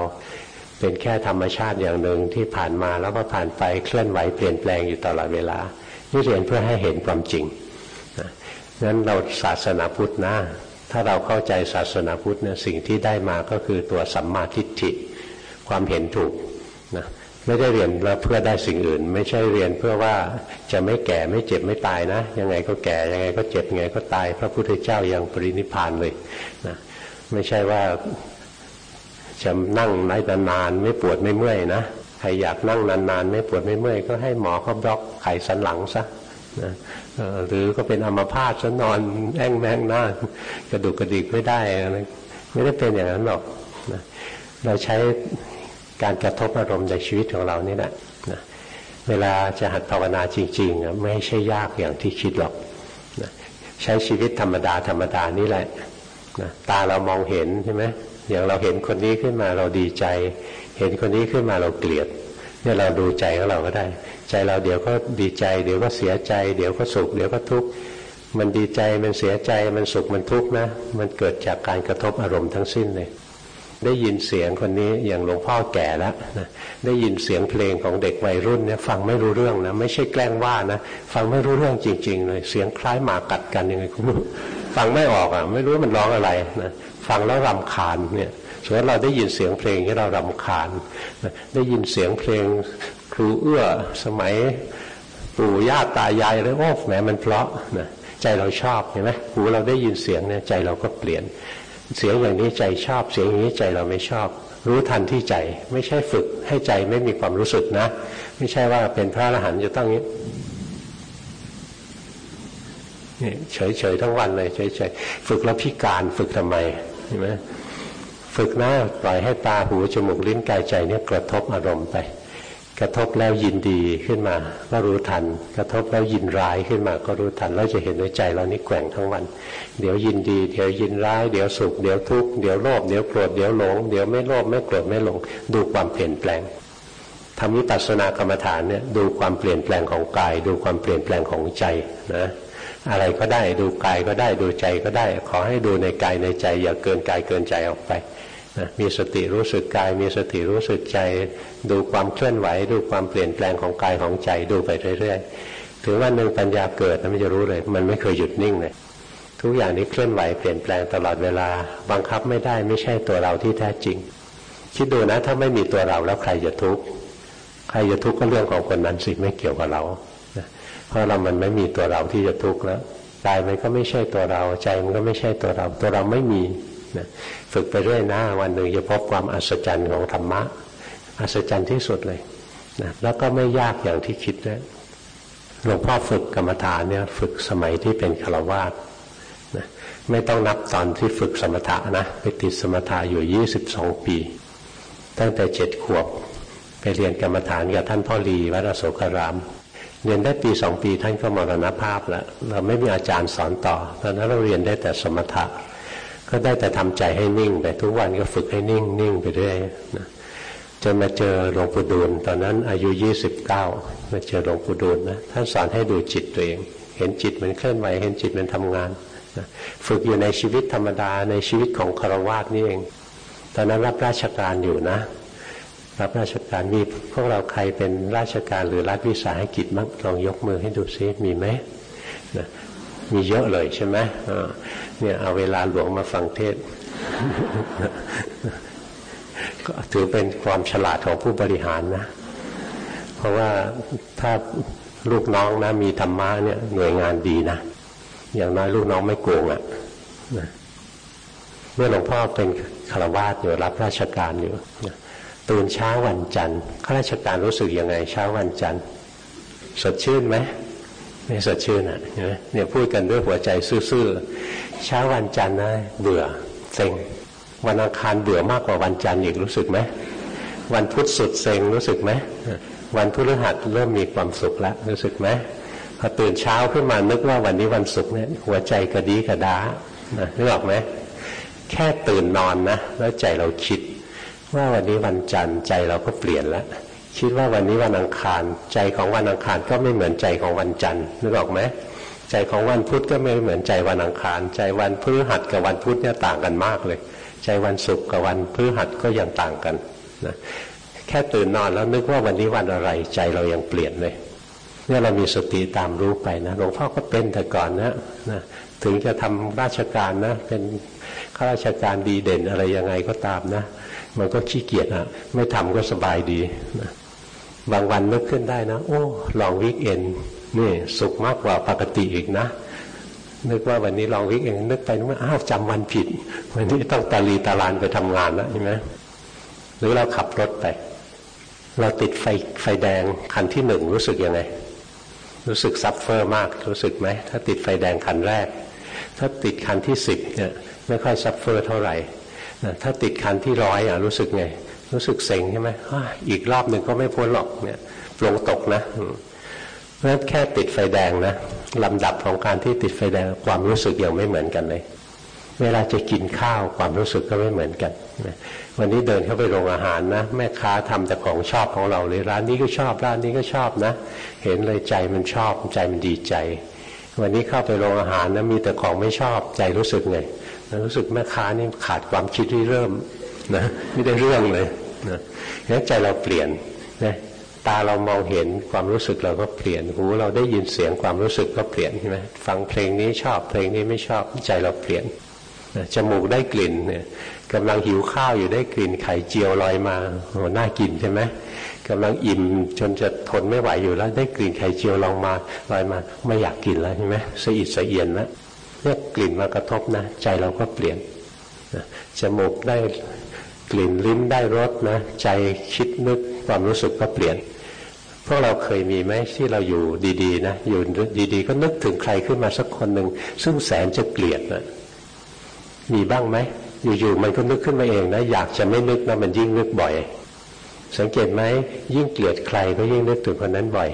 เป็นแค่ธรรมชาติอย่างหนึ่งที่ผ่านมาแล้วก็ผ่านไปเคลื่อนไหวเปลี่ยนแปลงอยู่ตลอดเวลา นี่เรียนเพื่อให้เห็นความจริง นั้นเราศาสนาพุทธนะถ้าเราเข้าใจศาสนาพุทธเนี่ยสิ่งที่ได้มาก็คือตัวสัมมาทิฏฐิความเห็นถูกนะไม่ได้เรียนแล้วเพื่อได้สิ่งอื่น ไม่ใช่เรียนเพื่อว่าจะไม่แก่ไม่เจ็บไม่ตายนะ ยังไงก็แก่ยังไงก็เจ็บยังไงก็ตาย พระพุทธเจ้ายังปรินิพานเลยนะไม่ใช่ว่าจะนั่งไร้นานไม่ปวดไม่เมื่อยนะใครอยากนั่งนานๆไม่ปวดไม่เมื่อยก็ให้หมอเขาบล็อกไขสันหลังซะ นะหรือก็เป็นอัมพาตซะนอนแอ่งแมงหน้ากระดูกกระดิกไม่ได้อะไรไม่ได้เป็นอย่างนั้นหรอกนะเราใช้การกระทบอารมณ์ในชีวิตของเรานี่แหละนะเวลาจะหัดภาวนาจริงๆไม่ใช่ยากอย่างที่คิดหรอกนะใช้ชีวิตธรรมดาธรรมดานี่แหละนะตาเรามองเห็นใช่ไหมอย่างเราเห็นคนนี้ขึ้นมาเราดีใจ เห็นคนนี้ขึ้นมาเราเกลียดเนี่ยเราดูใจของเราก็ได้ ใจเราเดี๋ยวก็ดีใจ เดี๋ยวก็เสียใจ เดี๋ยวก็สุข เดี๋ยวก็ทุกข์มันดีใจมันเสียใจมันสุขมันทุกข์นะ มันเกิดจากการกระทบอารมณ์ทั้งสิ้นเลย ได้ยินเสียงคนนี้อย่างหลวงพ่อแก่แล้วนะได้ยินเสียงเพลงของเด็กวัยรุ่นเนี่ยฟังไม่รู้เรื่องนะไม่ใช่แกล้งว่านะฟังไม่รู้เรื่องจริง ๆ เลย เสียงคล้ายหมากัดกันยังไงคุณฟังไม่ออกอะไม่รู้มันร้องอะไรนะฟังแล้วรำคาญเนี่ยส่วนเราได้ยินเสียงเพลงที่เรารำคาญ ได้ยินเสียงเพลง รูเอื้อสมัยปู่ย่าตายายเลยโอ้แหมมันเพราะนะใจเราชอบเห็นไหมหูเราได้ยินเสียงเนี่ยใจเราก็เปลี่ยน เสียงอย่างนี้ใจชอบ เสียงอย่างนี้ใจเราไม่ชอบ รู้ทันที่ใจ ไม่ใช่ฝึกให้ใจไม่มีความรู้สึกนะ ไม่ใช่ว่าเป็นพระอรหันต์จะต้องนี้นี่เฉยๆทั้งวันเลยเฉยๆฝึกแล้วพิการฝึกทำไมเห็นไหมฝึกนะปล่อยให้ตาหูจมูกลิ้นกายใจเนี่ยกระทบอารมณ์ไป กระทบแล้วยินดีขึ้นมา ก็รู้ทัน กระทบแล้วยินร้ายขึ้นมา ก็รู้ทันแล้วจะเห็นในใจเรานี่แกว่งทั้งวัน เดี๋ยวยินดี เดี๋ยวยินร้าย เดี๋ยวสุข เดี๋ยวทุกข์ เดี๋ยวโลภ เดี๋ยวโกรธ เดี๋ยวหลง เดี๋ยวไม่โลภไม่โกรธไม่หลง ดูความเปลี่ยนแปลงทำวิปัสสนากรรมฐานเนี่ยดูความเปลี่ยนแปลงของกาย ดูความเปลี่ยนแปลงของใจนะอะไรก็ได้ดูกายก็ได้ดูใจก็ได้ ขอให้ดูในกายในใจ อย่าเกินกายเกินใจออกไป มีสติรู้สึกกาย มีสติรู้สึกใจ ดูความเคลื่อนไหว ดูความเปลี่ยนแปลงของกายของใจดูไปเรื่อยๆ ถึงวันหนึ่งปัญญาเกิดมันจะรู้เลย มันไม่เคยหยุดนิ่งเลยทุกอย่างนี้เคลื่อนไหวเปลี่ยนแปลงตลอดเวลา บังคับไม่ได้ไม่ใช่ตัวเราที่แท้จริง คิดดูนะ ถ้าไม่มีตัวเราแล้วใครจะทุกข์ใครจะทุกข์ก็เรื่องของคนนั้นสิไม่เกี่ยวกับเราเพราะเรามันไม่มีตัวเราที่จะทุกข์แล้วกายมันก็ไม่ใช่ตัวเราใจมันก็ไม่ใช่ตัวเรา ตัวเราไม่มี นะฝึกไปเรื่อยนะวันหนึ่งจะพบความอัศจรรย์ของธรรมะ อัศจรรย์ที่สุดเลยนะแล้วก็ไม่ยากอย่างที่คิดนะหลวงพ่อฝึกกรรมฐานเนี่ยฝึกสมัยที่เป็นฆราวาสนะไม่ต้องนับตอนที่ฝึกสมถะนะไปติดสมถะอยู่ยี่สิบสองปี ตั้งแต่เจ็ดขวบไปเรียนกรรมฐานกับท่านพ่อรีวัดอโศการาม เรียนได้ปีสองปีท่านก็มรณภาพแล้ว เราไม่มีอาจารย์สอนต่อ ตอนนั้นเราเรียนได้แต่สมถะ ก็ได้แต่ทำใจให้นิ่งไปทุกวันก็ฝึกให้นิ่งนิ่งไปเรื่อยนะจนมาเจอหลวงปู่ดูลตอนนั้นอายุยี่สิบเก้ามาเจอหลวงปู่ดูลนะท่านสอนให้ดูจิตตัวเอง เห็นจิตมันเคลื่อนไหวเห็นจิตมันทำงานนะฝึกอยู่ในชีวิตธรรมดาในชีวิตของคารวาสนี่เอง ตอนนั้นรับราชการอยู่นะ รับราชการมีพวกเราใครเป็นราชการหรือรัฐวิสาหกิจมั้งลองยกมือให้ดูซิมีไหมนะ มีเยอะเลยใช่ไหมเนี่ยเอาเวลาหลวงมาฟังเทศก็ถือเป็นความฉลาดของผู้บริหารนะ เพราะว่าถ้าลูกน้องนะ มีธรรมะเนี่ยหน่วยงานดีนะ อย่างน้อยลูกน้องไม่โกงอะ่ะเมื่อหลวงพ่อเป็นคารวาสอยู่รับราชการอยู่ตื่นเช้าวันจันทร์ข้าราชการรู้สึกยังไงเช้าวันจันทร์สดชื่นไหม ไม่สดชื่นอะเนี่ยพูดกันด้วยหัวใจซื่อๆเช้าวันจันทร์นะเบื่อเซ็งวันอังคารเบื่อมากกว่าวันจันทร์อีกรู้สึกไหมวันพุธสุดเซ็งรู้สึกไหมวันพฤหัสเริ่มมีความสุขแล้วรู้สึกไหมพอตื่นเช้าขึ้นมานึกว่าวันนี้วันศุกร์เนี่ยหัวใจกระดีกระดานะนึกออกไหมแค่ตื่นนอนนะแล้วใจเราคิด ว่าวันนี้วันจันทร์ใจเราก็เปลี่ยนแล้ว คิดว่าวันนี้วันอังคาร ใจของวันอังคารก็ไม่เหมือนใจของวันจันทร์นึกออกไหมใจของวันพุธก็ไม่เหมือนใจวันอังคาร ใจวันพฤหัสกับวันพุธเนี่ยต่างกันมากเลย ใจวันศุกร์กับวันพฤหัสก็ยังต่างกันนะแค่ตื่นนอนแล้วนึกว่าวันนี้วันอะไรใจเรายังเปลี่ยนเลยเนี่ยเรามีสติตามรู้ไปนะหลวงพ่อก็เป็นแต่ก่อนนะนะถึงจะทำราชการนะ เป็นข้าราชการดีเด่นอะไรยังไงก็ตามนะ มันก็ขี้เกียจอะไม่ทำก็สบายดีนะ บางวันนึกขึ้นได้นะ โอ้ลองวิกเอนนี่สุขมากกว่าปกติอีกนะ นึกว่าวันนี้ long weekend นึกไปนึกว่าอ้าวจำวันผิด วันนี้ต้องตาลีตาลานไปทำงานแล้วใช่ไหมหรือเราขับรถไป เราติดไฟไฟแดงคันที่หนึ่งรู้สึกยังไง รู้สึก suffer มากรู้สึกไหมถ้าติดไฟแดงคันแรก ถ้าติดคันที่สิบเนี่ยไม่ค่อย suffer เท่าไหร่ถ้าติดคันที่ร้อยอะรู้สึกไง รู้สึกเซ็งใช่ไหมอีกรอบหนึ่งก็ไม่พ้นหรอกเนี่ยปลงตกนะเพราะฉะนั้นแค่ติดไฟแดงนะลำดับของการที่ติดไฟแดงความรู้สึกยังไม่เหมือนกันเลย เวลาจะกินข้าวความรู้สึกก็ไม่เหมือนกันวันนี้เดินเข้าไปโรงอาหารนะ แม่ค้าทำแต่ของชอบของเราเลยร้านนี้ก็ชอบร้านนี้ก็ชอบนะ เห็นเลยใจมันชอบใจมันดีใจ วันนี้เข้าไปโรงอาหารนะมีแต่ของไม่ชอบใจรู้สึกไงรู้สึกแม่ค้านี่ขาดความคิดที่เริ่มนะไม่ได้เรื่องเลย นะงั้นใจเราเปลี่ยนนะตาเรามองเห็นความรู้สึกเราก็เปลี่ยนหูเราได้ยินเสียงความรู้สึกก็เปลี่ยนใช่ไหมฟังเพลงนี้ชอบเพลงนี้ไม่ชอบใจเราเปลี่ยนจมูกได้กลิ่นเนี่ยกำลังหิวข้าวอยู่ได้กลิ่นไข่เจียวลอยมาโหน่ากินใช่ไหมกำลังอิ่มจนจะทนไม่ไหวอยู่แล้ว ได้กลิ่นไข่เจียวลองมาลอยมาไม่อยากกินแล้วใช่ไหมสะอิดสะเอียนแล้วเนี่ยกลิ่นมากระทบนะ ใจเราก็เปลี่ยนจมูกได้ กลิ่นลิ้นได้รสนะใจคิดนึกความรู้สึกก็เปลี่ยน พวกเราเคยมีไหมที่เราอยู่ดีๆนะอยู่ดีๆ ก็นึกถึงใครขึ้นมาสักคนหนึ่งซึ่งแสนจะเกลียดนะมีบ้างไหมอยู่ๆมันก็นึกขึ้นมาเองนะอยากจะไม่นึกนะมันยิ่งนึกบ่อย สังเกตไหมยิ่งเกลียดใครก็ยิ่งนึกถึงคนนั้นบ่อย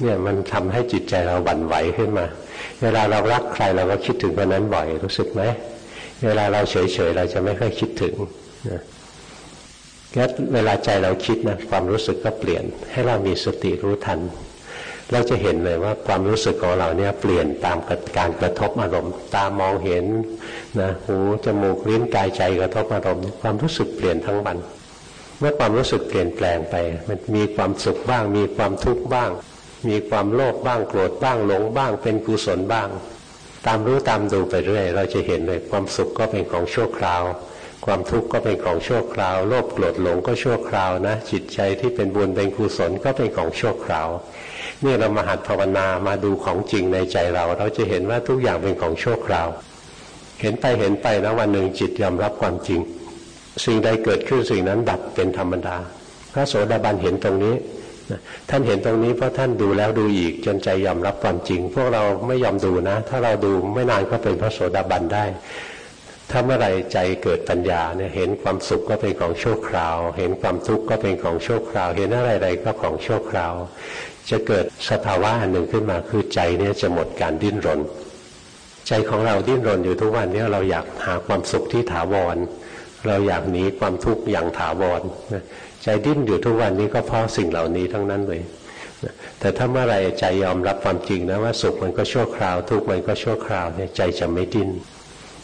เนี่ยมันทำให้จิตใจเราหวั่นไหวขึ้นมา เวลาเรารักใครเราก็คิดถึงคนนั้นบ่อยรู้สึกไหม เวลาเราเฉยๆเราจะไม่ค่อยคิดถึงนะ งั้นเวลาใจเราคิดนะความรู้สึกก็เปลี่ยน ให้เรามีสติรู้ทัน เราจะเห็นเลยว่าความรู้สึกของเราเนี่ยเปลี่ยนตามการกระทบอารมณ์ ตามองเห็นนะหูจมูกลิ้นกายใจกระทบอารมณ์ ความรู้สึกเปลี่ยนทั้งวัน เมื่อความรู้สึกเปลี่ยนแปลงไป มันมีความสุขบ้าง มีความทุกข์บ้าง มีความโลภบ้างโกรธบ้างหลงบ้าง เป็นกุศลบ้าง ตามรู้ตามดูไปเรื่อย เราจะเห็นเลยความสุขก็เป็นของชั่วคราว ความทุกข์ก็เป็นของชั่วคราว โลภโกรธหลงก็ชั่วคราวนะ จิตใจที่เป็นบุญเป็นกุศลก็เป็นของชั่วคราวนี่เรามาหัดภาวนามาดูของจริงในใจเรา เราจะเห็นว่าทุกอย่างเป็นของชั่วคราว เห็นไปเห็นไปนะวันหนึ่งจิตยอมรับความจริง สิ่งใดเกิดขึ้นสิ่งนั้นดับเป็นธรรมดา พระโสดาบันเห็นตรงนี้ท่านเห็นตรงนี้เพราะท่านดูแล้วดูอีกจนใจยอมรับความจริง พวกเราไม่ยอมดูนะ ถ้าเราดูไม่นานก็เป็นพระโสดาบันได้ ถ้าเมื่อไรใจเกิดปัญญาเนี่ยเห็นความสุขก็เป็นของชั่วคราว เห็นความทุกข์ก็เป็นของชั่วคราว เห็นอะไรๆก็ของชั่วคราว จะเกิดสภาวะอันหนึ่งขึ้นมาคือใจเนี่ยจะหมดการดิ้นรน ใจของเราดิ้นรนอยู่ทุกวันนี้เราอยากหาความสุขที่ถาวร เราอยากหนีความทุกข์อย่างถาวรใจดิ้นอยู่ทุกวันนี้ก็เพราะสิ่งเหล่านี้ทั้งนั้นเลยแต่ถ้าเมื่อไรใจยอมรับความจริงนะว่าสุขมันก็ชั่วคราว ทุกข์มันก็ชั่วคราวเนี่ยใจจะไม่ดิ้น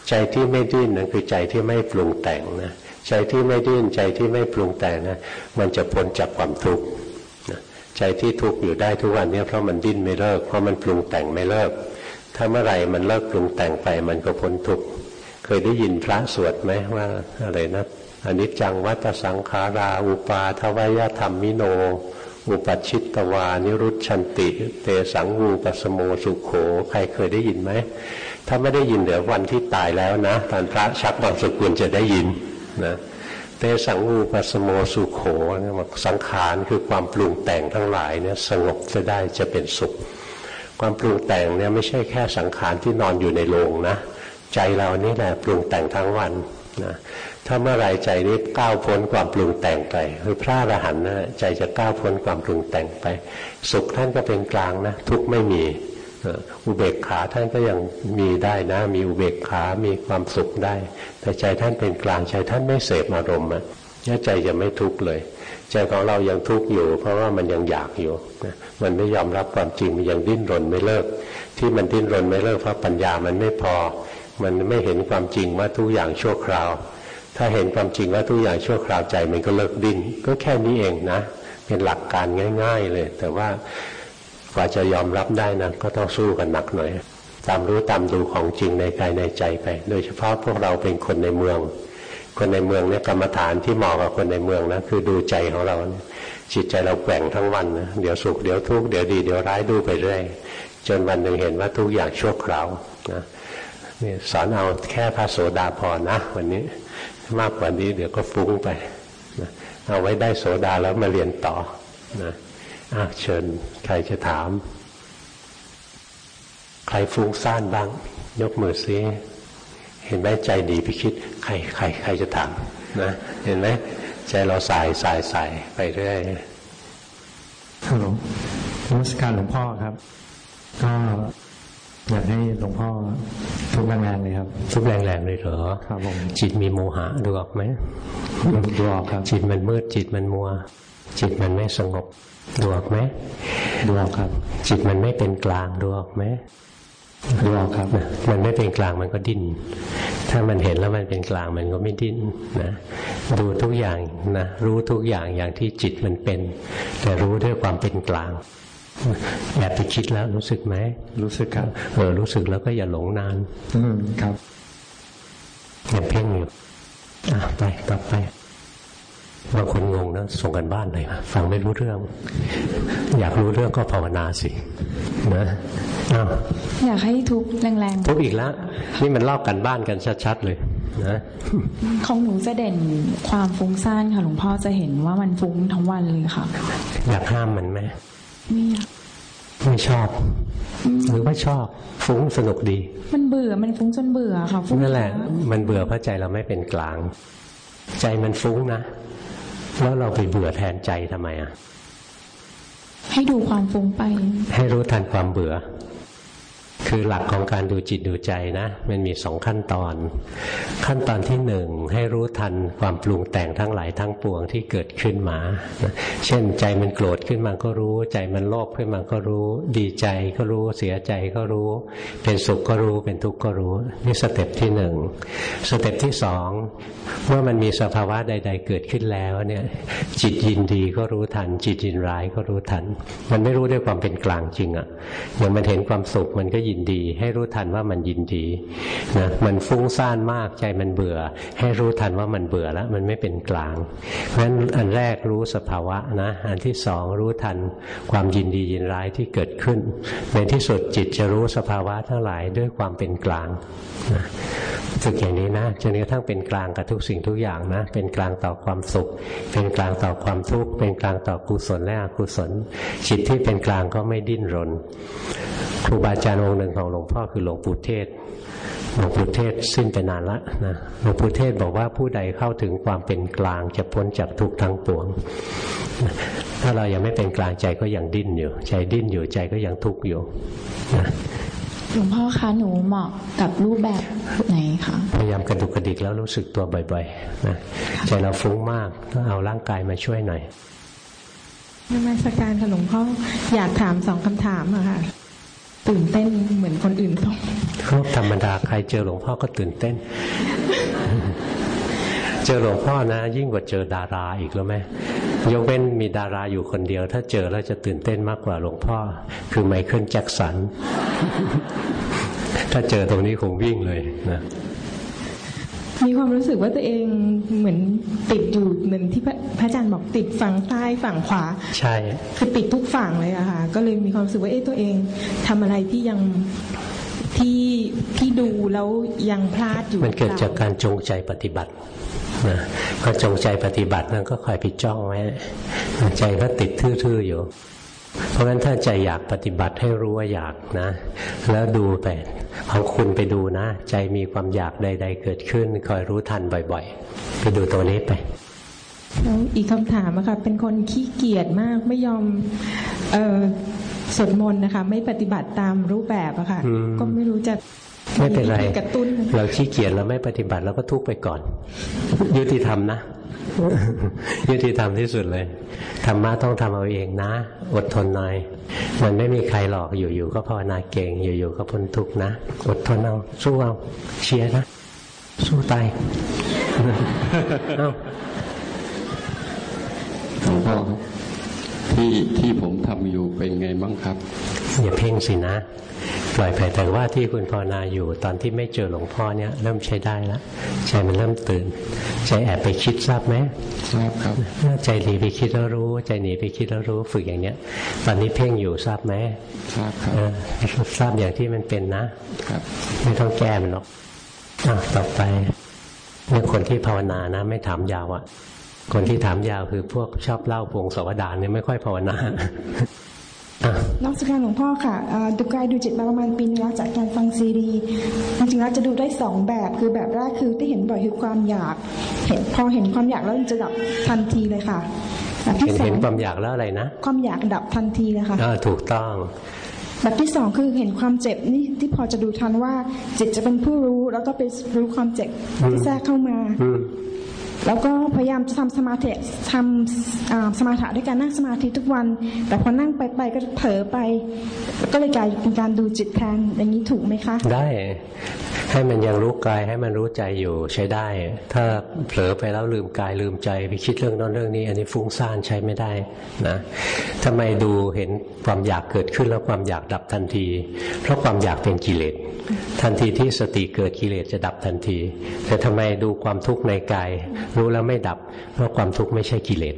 ใจที่ไม่ดิ้นนั่นคือใจที่ไม่ปรุงแต่งนะใจที่ไม่ดิ้นใจที่ไม่ปรุงแต่งนะมันจะพ้นจากความทุกข์ใจที่ทุกข์อยู่ได้ทุกวันนี้เพราะมันดิ้นไม่เลิกเพราะมันปรุงแต่งไม่เลิก ถ้าเมื่อไหร่มันเลิกปรุงแต่งไปมันก็พ้นทุกข์เคยได้ยินพระสวดไหมว่าอะไรนะอนิจจังวัตสังขาราอุปาทวายธรรมมิโน อุปชิตตวานิรุตชันติ เตสังวูปสโมสุขโข ใครเคยได้ยินไหม ถ้าไม่ได้ยินเดี๋ยววันที่ตายแล้วนะตอนพระชักบางสกุลจะได้ยินนะเตสังอูปัสโมสุขโขสังขารคือความปรุงแต่งทั้งหลายเนี่ยสงบจะได้จะเป็นสุข ความปรุงแต่งเนี่ยไม่ใช่แค่สังขารที่นอนอยู่ในโรงนะ ใจเรานี่แหละปรุงแต่งทั้งวันนะ ถ้าเมื่อไรใจนี้ก้าวพ้นความปรุงแต่งไปคือพระอรหันต์นะใจจะก้าวพ้นความปรุงแต่งไป สุขท่านก็เป็นกลางนะทุกไม่มีอุเบกขาท่านก็ยังมีได้นะ มีอุเบกขา มีความสุขได้ แต่ใจท่านเป็นกลางใจท่านไม่เสพอารมณ์ใจเนี่ยใจจะไม่ทุกข์เลย ใจของเรายังทุกข์อยู่ เพราะว่ามันยังอยากอยู่นะมันไม่ยอมรับความจริงมันยังดิ้นรนไม่เลิก ที่มันดิ้นรนไม่เลิกเพราะปัญญามันไม่พอ มันไม่เห็นความจริงว่าทุกอย่างชั่วคราว ถ้าเห็นความจริงว่าทุกอย่างชั่วคราวใจมันก็เลิกดิ้นก็แค่นี้เองนะ เป็นหลักการง่าย ๆเลย แต่ว่ากว่าจะยอมรับได้นะก็ต้องสู้กันหนักหน่อย ตามรู้ตามดูของจริงในกายในใจไป โดยเฉพาะพวกเราเป็นคนในเมือง คนในเมืองเนี่ยกรรมฐานที่เหมาะกับคนในเมืองนะคือดูใจของเรา จิตใจเราแกว่งทั้งวันนะเดี๋ยวสุขเดี๋ยวทุกข์เดี๋ยวดีเดี๋ยวร้ายดูไปเรื่อยจนวันหนึ่งเห็นว่าทุกอย่างชั่วคราวนะนี่สอนเอาแค่พระโสดาพอนะ วันนี้ มากกว่านี้เดี๋ยวก็ฟุ้งไปนะเอาไว้ได้โสดาแล้วมาเรียนต่อนะอเชิญใครจะถาม ใครฟุ้งซ่านบ้าง ยกมือซิเห็นไหมใจดีไปคิด ใครใครใครจะถามนะเห็นไหมใจเราสายสายสายไปเรื่อยฮัลโหลนมัสการหลวงพ่อครับ ก็ อยากให้หลวงพ่อทุกแรงๆเลยครับ ทุกแรงๆเลยเหรอครับผมจิตมีโมหะดูออกไหมดูออกครับ จิตมันมืดจิตมันมัว จิตมันไม่สงบดูออกไหมดูออกครับ จิตมันไม่เป็นกลางดูออกไหมดูออกครับนะมันไม่เป็นกลางมันก็ดิ้น ถ้ามันเห็นแล้วมันเป็นกลางมันก็ไม่ดิ้นนะดูทุกอย่างนะรู้ทุกอย่างอย่างที่จิตมันเป็น แต่รู้ด้วยความเป็นกลาง แอบไปคิดแล้วรู้สึกไหมรู้สึกครับ เออรู้สึกแล้วก็อย่าหลงนาน อืมครับยังเพ่งอยู่อะไปต่อไปบางคนงงนะส่งกันบ้านเลยฟังไม่รู้เรื่อง อยากรู้เรื่องก็ภาวนาสินะอ้าวอยากให้ทุกข์แรงทุกอีกแล้วนี่มันลอกกันบ้านกันชัดๆเลยนะๆของหนูจะเด่นความฟุ้งซ่านค่ะหลวงพ่อจะเห็นว่ามันฟุ้งทั้งวันเลยค่ะ อยากห้ามมันไหม ไม่อยากไม่ชอบหรือว่าชอบฟุ้งสนุกดี มันเบื่อมันฟุ้งจนเบื่อค่ะฟุ้งนั่นแหละเยอมันเบื่อเพราะใจเราไม่เป็นกลาง ใจมันฟุ้งนะแล้วเราไปเบื่อแทนใจทำไมอะให้ดูความฟุ้งไป ให้รู้ทันความเบื่อ คือหลักของการดูจิตดูใจนะ มันมีสองขั้นตอน ขั้นตอนที่หนึ่งให้รู้ทันความปรุงแต่งทั้งหลายทั้งปวงที่เกิดขึ้นมานะเช่นใจมันโกรธขึ้นมาก็รู้ ใจมันโลภขึ้นมาก็รู้ ดีใจก็รู้เสียใจก็รู้ เป็นสุขก็รู้เป็นทุกข์ก็รู้ นี่ step ที่หนึ่ง step ที่สองเมื่อมันมีสภาวะใด ๆ เกิดขึ้นแล้วเนี่ยจิตยินดีก็รู้ทัน จิตยินร้ายก็รู้ทัน มันไม่รู้ด้วยความเป็นกลางจริงอะ่ะอย่างมันเห็นความสุขมันก็ยินดี ให้รู้ทันว่ามันยินดีนะมันฟุ้งซ่านมากใจมันเบื่อ ให้รู้ทันว่ามันเบื่อแล้ว มันไม่เป็นกลางเพราะฉะนั้นอันแรกรู้สภาวะนะอันที่สองรู้ทันความยินดียินร้ายที่เกิดขึ้น ในที่สุดจิตจะรู้สภาวะทั้งหลายด้วยความเป็นกลางนะฝึกอย่างนี้นะจนกระทั่งเป็นกลางกับทุกสิ่งทุกอย่างนะ เป็นกลางต่อความสุข เป็นกลางต่อความทุกข์เป็นกลางต่อกุศลและอกุศลจิตที่เป็นกลางก็ไม่ดิ้นรน ครูบาอาจารย์องค์หนึ่งของหลวงพ่อคือหลวงปู่เทศ หลวงปู่เทศสิ้นไปนานละนะหลวงปู่เทศบอกว่าผู้ใดเข้าถึงความเป็นกลางจะพ้นจากทุกข์ทั้งปวง ถ้าเรายังไม่เป็นกลางใจก็ยังดิ้นอยู่ ใจดิ้นอยู่ใจก็ยังทุกข์อยู่นะหลวงพ่อคะหนูเหมาะกับรูปแบบไหนคะพยายามกระดุกกระดิกแล้วรู้สึกตัวบ่อยๆนะใจเราฟุ้งมากก็เอาร่างกายมาช่วยหน่อยนมัสการค่ะหลวงพ่ออยากถามสองคำถามอะค่ะ ตื่นเต้นเหมือนคนอื่นเขาก็ธรรมดาใครเจอหลวงพ่อก็ตื่นเต้น เจอหลวงพ่อนะ ยิ่งกว่าเจอดาราอีกแล้วไหมยกเว้นมีดาราอยู่คนเดียว ถ้าเจอแล้วจะตื่นเต้นมากกว่าหลวงพ่อ คือไมเคิลแจ็คสัน ถ้าเจอตรงนี้คงวิ่งเลยนะ มีความรู้สึกว่าตัวเองเหมือนติดอยู่เหมือนที่พระพระอาจารย์บอกติดฝั่งซ้ายฝั่งขวา ใช่ คือติดทุกฝั่งเลยอะค่ะ ก็เลยมีความรู้สึกว่าเอ๊ะตัวเองทำอะไรที่ยังที่ที่ดูแล้วยังพลาดอยู่ มันเกิดจากการจงใจปฏิบัตินะพอจงใจปฏิบัตินั่นก็คอยไปจ้องไว้ใจก็ติดทื่อๆอยู่ เพราะฉะนั้นถ้าใจอยากปฏิบัติให้รู้ว่าอยากนะ แล้วดูไปของคุณไปดูนะ ใจมีความอยากใด ๆ เกิดขึ้น คอยรู้ทันบ่อยๆ ไปดูตัวนี้ไปแล้วอีกคำถามอะค่ะเป็นคนขี้เกียจมากไม่ยอมเออสวดมนต์นะคะ ไม่ปฏิบัติตามรูปแบบอะค่ะอืมก็ไม่รู้จะไม่เป็นไรกระตุ้นเราขี้เกียจเราไม่ปฏิบัติเราก็ทุกข์ไปก่อน ยุติธรรมนะ ยุติธรรมที่สุดเลยธรรมะต้องทำเอาเองนะ อดทนหน่อย มันไม่มีใครหลอกอยู่ๆก็ภาวนาเก่งอยู่ๆก็พ้นทุกข์นะ อดทนเอาสู้เอาเชียร์นะ สู้ตายเอาหลวงพ่อครับ ที่ที่ผมทำอยู่เป็นไงบ้างครับอย่าเพ่งสินะปล่อยไปแต่ว่าที่คุณภาวนาอยู่ตอนที่ไม่เจอหลวงพ่อเนี่ยเริ่มใช้ได้แล้วใจมันเริ่มตื่น ใจแอบไปคิดทราบไหมทราบครับใจหนีไปคิดแล้วรู้ ใจหนีไปคิดแล้วรู้ฝึกอย่างเนี้ย ตอนนี้เพ่งอยู่ทราบไหมทราบครับเออทราบอย่างที่มันเป็นนะครับ ไม่ต้องแก้มันหรอกอะต่อไปเนี่ยคนที่ภาวนานะ ไม่ถามยาวอะ่ะ คนที่ถามยาวคือพวกชอบเล่าพวงสวดานเนี่ยไม่ค่อยภาวนาอะนอกจากการหลวงพ่อค่ะเอ่อดูกายดูจิตมาประมาณปีนึงแล้วจากการฟังซีดีจริงๆแล้วจะดูได้สองแบบคือแบบแรกคือที่เห็นบ่อยคือความอยาก เห็นพอเห็นความอยากแล้วมันจะดับทันทีเลยค่ะแบบที่เห็นสอเห็นงความอยากแล้วอะไรนะความอยากดับทันทีเลยค่ะอ่าถูกต้องแบบที่สองคือเห็นความเจ็บนี่ที่พอจะดูทันว่าจิตจะเป็นผู้รู้แล้วก็ไปรู้ความเจ็บที่แทรกเข้ามาอืม แล้วก็พยายามจะทำสมาธิทำสมาธิด้วยการนั่งสมาธิทุกวัน แต่พอนั่งไปไปก็เผลอไป ก็เลยกลายเป็นการดูจิตแทนอย่างนี้ถูกไหมคะ ได้ให้มันยังรู้กายให้มันรู้ใจอยู่ใช้ได้ ถ้าเผลอไปแล้วลืมกายลืมใจไปคิดเรื่องนั้นเรื่องนี้ อันนี้ฟุ้งซ่านใช้ไม่ได้นะทำไมดูเห็นความอยากเกิดขึ้นแล้วความอยากดับทันที เพราะความอยากเป็นกิเลสทันทีที่สติเกิดกิเลสจะดับทันที แต่ทำไมดูความทุกข์ในกายรู้แล้วไม่ดับ เพราะความทุกข์ไม่ใช่กิเลส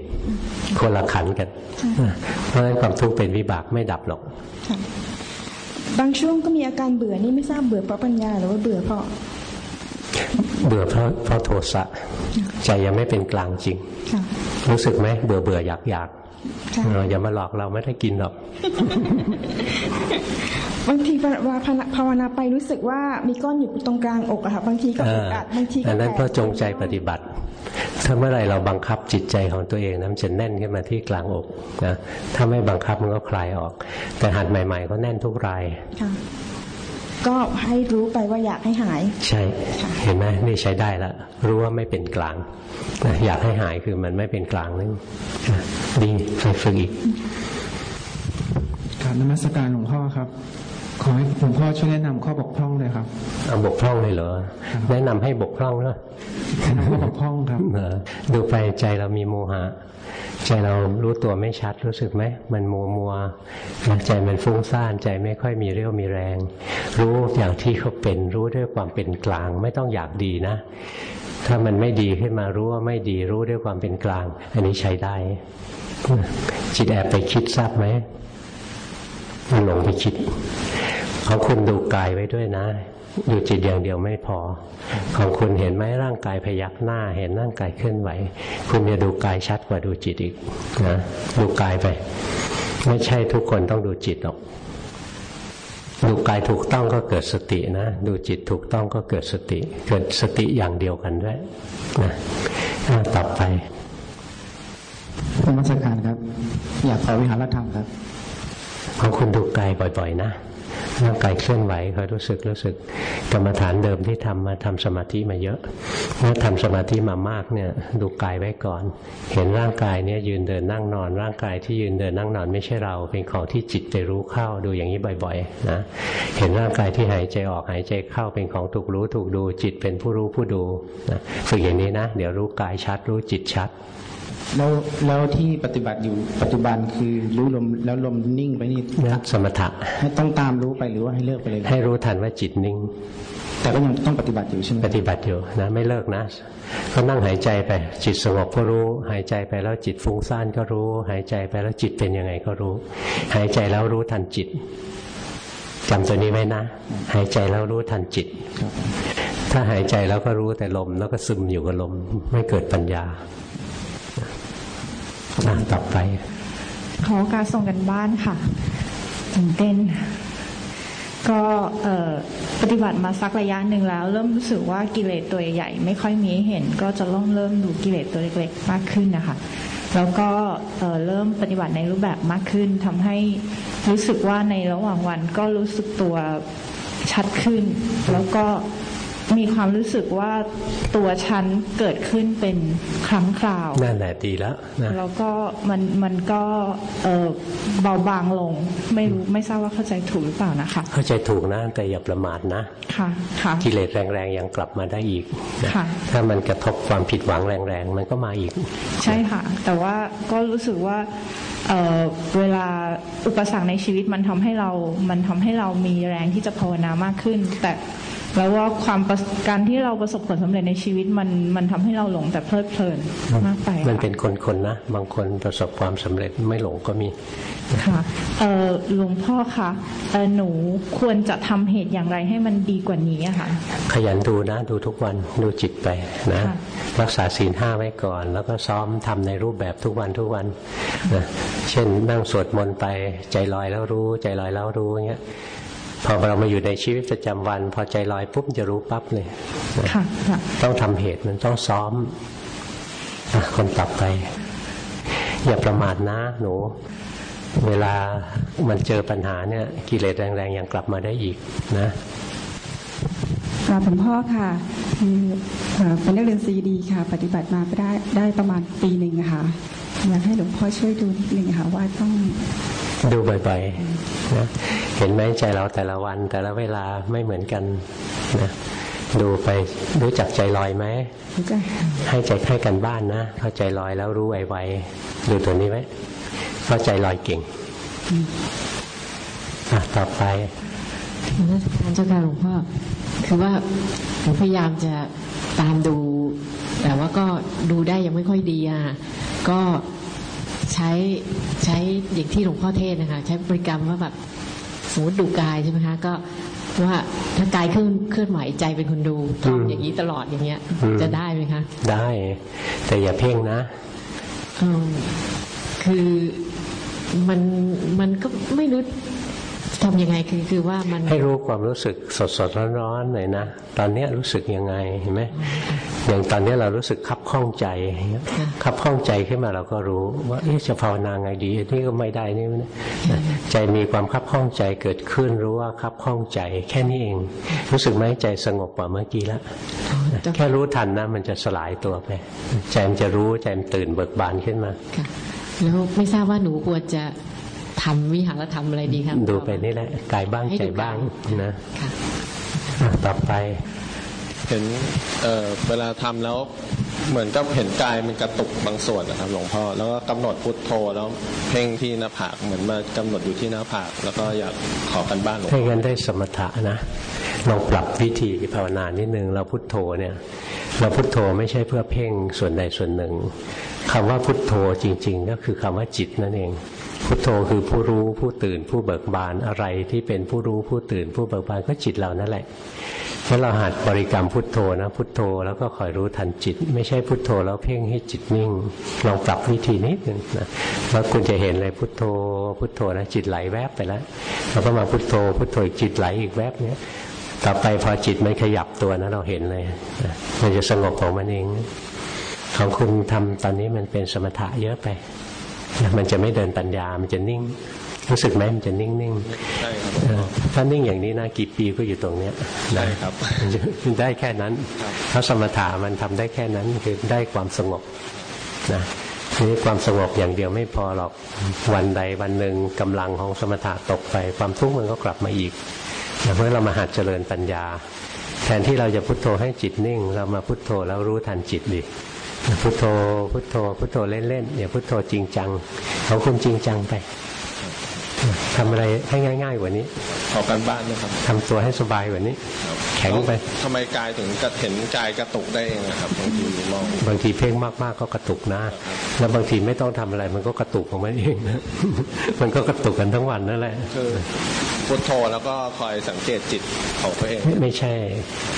คนละขันกัน เพราะฉะนั้นความทุกข์เป็นวิบากไม่ดับหรอกค่ะบางช่วงก็มีอาการเบื่อนี่ไม่ทราบเบื่อเพราะปัญญาหรือว่าเบื่อเพราะเบื่อเพราะเพราะโทสะใจยังไม่เป็นกลางจริงค่ะรู้สึกไหมเบื่อเบื่ออยากอยากค่ะเอออย่ามาหลอกเราไม่ได้กินหรอก บางทีเวลาภาวนาไปรู้สึกว่ามีก้อนอยู่ตรงกลางอกอะค่ะบางทีก็เออึดออัดบางทีก็อันนั้นเพราะจงใจแปลกปฏิบัติ ถ้าเมื่อไหร่เราบังคับจิตใจของตัวเองนะมันจะแน่นขึ้นมาที่กลางอกนะถ้าไม่บังคับมันก็คลายออก แต่หัดใหม่ๆก็แน่นทุกรายค่ะก็ให้รู้ไปว่าอยากให้หาย ใช่เห็นไหมนี่ใช้ได้ละรู้ว่าไม่เป็นกลางนะอยากให้หายคือมันไม่เป็นกลางนึงนะดีฝึกฝึกอีกกราบนมัสการหลวงพ่อครับ ขอให้หลวงพ่อช่วยแนะนำข้อบกพร่องเลยครับเอาบกพร่องเลยเหรอ แนะนำให้บกพร่องเนอะแนะนำข้อบกพร่องครับเออดูไปใจเรามีโมหะ ใจเรารู้ตัวไม่ชัดรู้สึกไหม มันมัวมัวนะใจมันฟุ้งซ่านใจไม่ค่อยมีเรี่ยวมีแรง รู้อย่างที่เขาเป็นรู้ด้วยความเป็นกลาง ไม่ต้องอยากดีนะ ถ้ามันไม่ดีขึ้นมารู้ว่าไม่ดีรู้ด้วยความเป็นกลาง อันนี้ใช้ได้ จิตแอบไปคิดทราบไหมมันหลงไปคิด ของคุณดูกายไว้ด้วยนะ ดูจิตอย่างเดียวไม่พอ ของคุณเห็นไหมร่างกายพยักหน้า เห็นร่างกายเคลื่อนไหว คุณจะดูกายชัดกว่าดูจิตอีกนะดูกายไป ไม่ใช่ทุกคนต้องดูจิตหรอกดูกายถูกต้องก็เกิดสตินะ ดูจิตถูกต้องก็เกิดสติ เกิดสติอย่างเดียวกันด้วยนะอะต่อไปนมัสการครับ อยากขอวิหารธรรมครับ ของคุณดูกายบ่อย ๆ นะ ร่างกายเคลื่อนไหวคอยรู้สึกรู้สึกกรรมฐานเดิมที่ทำมาทำสมาธิมาเยอะเมื่อทำสมาธิมามากเนี่ยดูกายไว้ก่อน เห็นร่างกายเนี่ยยืนเดินนั่งนอน ร่างกายที่ยืนเดินนั่งนอนไม่ใช่เรา เป็นของที่จิตไปรู้เข้าดูอย่างนี้บ่อยๆนะเห็นร่างกายที่หายใจออกหายใจเข้าเป็นของถูกรู้ถูกดูจิตเป็นผู้รู้ผู้ดูนะฝึกอย่างนี้นะ เดี๋ยวรู้กายชัดรู้จิตชัด แล้วแล้วที่ปฏิบัติอยู่ปัจจุบันคือรู้ลมแล้วลมนิ่งไปนี่นะสมถะให้ต้องตามรู้ไปหรือว่าให้เลิกไปเลยให้รู้ทันว่าจิตนิ่ง แต่ก็ยังต้องปฏิบัติอยู่ใช่ไหมปฏิบัติอยู่นะไม่เลิกนะ ก็นั่งหายใจไป จิตสงบก็รู้ หายใจไปแล้วจิตฟุ้งซ่านก็รู้ หายใจไปแล้วจิตเป็นยังไงก็รู้ หายใจแล้วรู้ทันจิตจำตัวนี้ไว้นะ หายใจแล้วรู้ทันจิตครับถ้าหายใจแล้วก็รู้แต่ลมแล้วก็ซึมอยู่กับลมไม่เกิดปัญญา อะต่อไปขอกาสส่งกันบ้านค่ะตื่นเต้น ก็ปฏิบัติมาสักระยะหนึ่งแล้ว เริ่มรู้สึกว่ากิเลสตัวใหญ่ไม่ค่อยมีเห็น ก็จะเริ่มเริ่มดูกิเลสตัวเล็กๆมากขึ้นนะคะแล้วก็เอ่อเริ่มปฏิบัติในรูปแบบมากขึ้นทำให้รู้สึกว่าในระหว่างวันก็รู้สึกตัวชัดขึ้น แล้วก็ มีความรู้สึกว่าตัวฉันเกิดขึ้นเป็นครั้งคราว นั่นแหละดีแล้วนะแล้วก็มันมันก็เออเบาบางลง ไม่รู้ไม่ทราบว่าเข้าใจถูกหรือเปล่านะคะ เข้าใจถูกนะแต่อย่าประมาทนะค่ะค่ะกิเลสแรงๆยังกลับมาได้อีกนะค่ะถ้ามันกระทบความผิดหวังแรงๆมันก็มาอีก ใช่ค่ะ แต่ว่าก็รู้สึกว่าเอ่อเวลาอุปสรรคในชีวิตมันทำให้เรา มันทำให้เรามีแรงที่จะภาวนามากขึ้น แต่ แล้วว่าความประการที่เราประสบผลสำเร็จในชีวิตมันมันทำให้เราหลงแต่เพลิดเพลินมากไป มันค่ะเป็นคนๆนะ บางคนประสบความสำเร็จไม่หลงก็มีค่ะเอ่อหลวงพ่อคะเอ่อหนูควรจะทำเหตุอย่างไรให้มันดีกว่านี้อะค่ะขยันดูนะดูทุกวันดูจิตไปนะค่ะรักษาศีลห้าไว้ก่อน แล้วก็ซ้อมทำในรูปแบบทุกวันทุกวันนะเช่นนั่งสวดมนต์ไปใจลอยแล้วรู้ ใจลอยแล้วรู้อย่างเงี้ย พอเรามาอยู่ในชีวิตประจำวัน พอใจลอยปุ๊บจะรู้ปั๊บเลยนะค่ะค่ะต้องทำเหตุมันต้องซ้อมอะคนต่อไป อย่าประมาทนะหนู เวลามันเจอปัญหาเนี่ย กิเลสแรงๆยังกลับมาได้อีกนะกราบหลวงพ่อค่ะคือเอ่อเป็นนักเรียนซีดีค่ะ ปฏิบัติมาไปได้ได้ประมาณปีหนึ่งอะค่ะอยากให้หลวงพ่อช่วยดูนิดนึงค่ะว่าต้อง ดูบ่อยๆนะเห็นไหมใจเราแต่ละวันแต่ละเวลาไม่เหมือนกันนะดูไปรู้จักใจลอยไหมรู้จักค่ะให้ใจให้กันบ้านนะเข้าใจลอยแล้วรู้ไวๆดูตัวนี้ไว้เข้าใจลอยเก่งอะต่อไปนมัสการเจ้าค่ะหลวงพ่อคือว่าผมพยายามจะตามดู แต่ว่าก็ดูได้ยังไม่ค่อยดีอะก็ ใช้ใช้อย่างที่หลวงพ่อเทศน์นะคะ ใช้บริกรรมว่าแบบสมมติดูกายใช่ไหมคะก็ว่าถ้ากายเคลื่อนเคลื่อนไหวใจเป็นคนดูท่องอย่างนี้ตลอดอย่างเงี้ยอืมจะได้ไหมคะ ได้ แต่อย่าเพ่งนะเออคือมันมันก็ไม่รู้ทำยังไงคือคือว่ามันให้รู้ความรู้สึกสดสดร้อนร้อนๆหน่อยนะ ตอนเนี้ยรู้สึกยังไงเห็นไหม อย่างตอนเนี้ยเรารู้สึกคับข้องใจอย่างเงี้ยค่ะคับข้องใจขึ้นมาเราก็รู้ ว่าเอ๊ะจะภาวนาไงดีอันนี่ก็ไม่ได้นี่ไม่ได้นะใจมีความคับข้องใจเกิดขึ้นรู้ว่าคับข้องใจ แค่นี้เอง รู้สึกไหมใจสงบกว่าเมื่อกี้แล้วอ๋อเจ้าแค่รู้ทันนะมันจะสลายตัวไป ใจมันจะรู้ใจมันตื่นเบิกบานขึ้นมาค่ะแล้วไม่ทราบว่าหนูควรจะทำวิหารธรรมอะไรดีครับดูไปนี่แหละกายบ้างให้ใจดูกายบ้างนะค่ะอะต่อไป เห็นเออเวลาทำแล้วเหมือนกับเห็นกายมันกระตุกบางส่วนนะครับ หลวงพ่อแล้วก็กำหนดพุทโธแล้วเพ่งที่หน้าผากเหมือนมากำหนดอยู่ที่หน้าผาก แล้วก็อยากขอกันบ้านหลวงถ้าพ่องั้นได้สมถะนะลองปรับวิธีภาวนานิดนึงเราพุทโธเนี่ย เราพุทโธไม่ใช่เพื่อเพ่งส่วนใดส่วนหนึ่งคำว่าพุทโธจริง ๆ ก็คือคำว่าจิตนั่นเอง พุทโธคือผู้รู้ผู้ตื่นผู้เบิกบานอะไรที่เป็นผู้รู้ผู้ตื่นผู้เบิกบานก็จิตเรานั่นแหละ เมื่อเราหัดบริกรรมพุทโธนะ พุทโธแล้วก็คอยรู้ทันจิต ไม่ใช่พุทโธแล้วเพ่งให้จิตนิ่งลองปรับวิธีนิดนึงนะแล้วคุณจะเห็นเลยพุทโธ พุทโธนะจิตไหลแวบไปแล้วเราก็มาพุทโธ พุทโธอีกจิตไหลอีกแวบเนี้ยต่อไปพอจิตมันขยับตัวนะเราเห็นเลยมันจะสงบของมันเองของคุณทำตอนนี้มันเป็นสมถะเยอะไป มันจะไม่เดินปัญญามันจะนิ่ง รู้สึกไหมมันจะนิ่งนิ่งใช่ครับๆเออถ้านิ่งอย่างนี้นะกี่ปีก็อยู่ตรงเนี้ยใช่ครับมันจะได้แค่นั้นครับเพราะสมถะมันทำได้แค่นั้นคือได้ความสงบนะนี่ความสงบอย่างเดียวไม่พอหรอกวันใดวันหนึ่งกำลังของสมถะตกไป ความทุกข์มันก็กลับมาอีกนะเพราะเรามาหัดเจริญปัญญา แทนที่เราจะพุโทโธให้จิตนิ่ง เรามาพุโทโธแล้วรู้ทันจิตดิพุโทโธพุโทโธพุโทโธเล่นๆอย่าพุโทโธจริงจังของคุณจริงจังไป ทำอะไรให้ง่าย ๆกว่านี้ขอกันบ้านนะครับทำตัวให้สบายกว่านี้ แข็งไปทำไมกายถึงกระเห็นกายกระตุกได้เองนะครับบางทีมองบางทีเพ่งมากๆก็กระตุกนะแล้วบางทีไม่ต้องทำอะไร มันก็กระตุกของมันเองนะมันก็กระตุกกันทั้งวันนั่นแหละคือพุทโธแล้วก็คอยสังเกตจิตของตัวเองไม่ไม่ใช่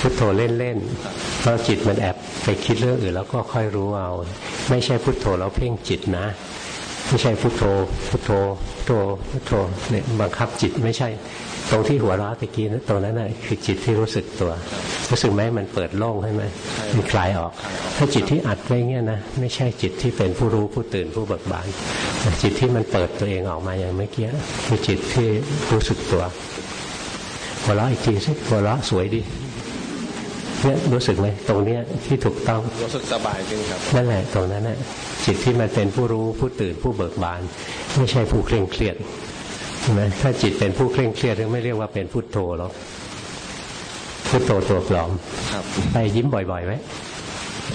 พุทโธเล่นๆเพราะจิตมันแอบไปคิดเรื่องอื่นแล้วก็ค่อยรู้เอา ไม่ใช่พุทโธแล้วเพ่งจิตนะ ไม่ใช่พุทโธพุทโธพุทโธพุทโธเนี่ยบังคับจิตไม่ใช่ ตรงที่หัวเราะตะกี้นะตรงนั้นน่ะคือจิตที่รู้สึกตัว รู้สึกไหมมันเปิดโล่งใช่ไหมมันคลายออก ถ้าจิตที่อัดไว้เงี้ยนะไม่ใช่จิตที่เป็นผู้รู้ผู้ตื่นผู้เบิกบานจิตที่มันเปิดตัวเองออกมาอย่างเมื่อกี้คือจิตที่รู้สึกตัวหัวเราะอีกทีสิหัวเราะสวยดี เนี่ยรู้สึกไหมตรงเนี้ยที่ถูกต้องรู้สึกสบายขึ้นครับนั่นแหละตรงนั้นแหละจิตที่มันเป็นผู้รู้ผู้ตื่นผู้เบิกบาน ไม่ใช่ผู้เคร่งเครียดใช่ไหมถ้าจิตเป็นผู้เคร่งเครียดไม่เรียกว่าเป็นพุทโธหรอกพุทโธตัวปลอมครับไปยิ้มบ่อยๆไว้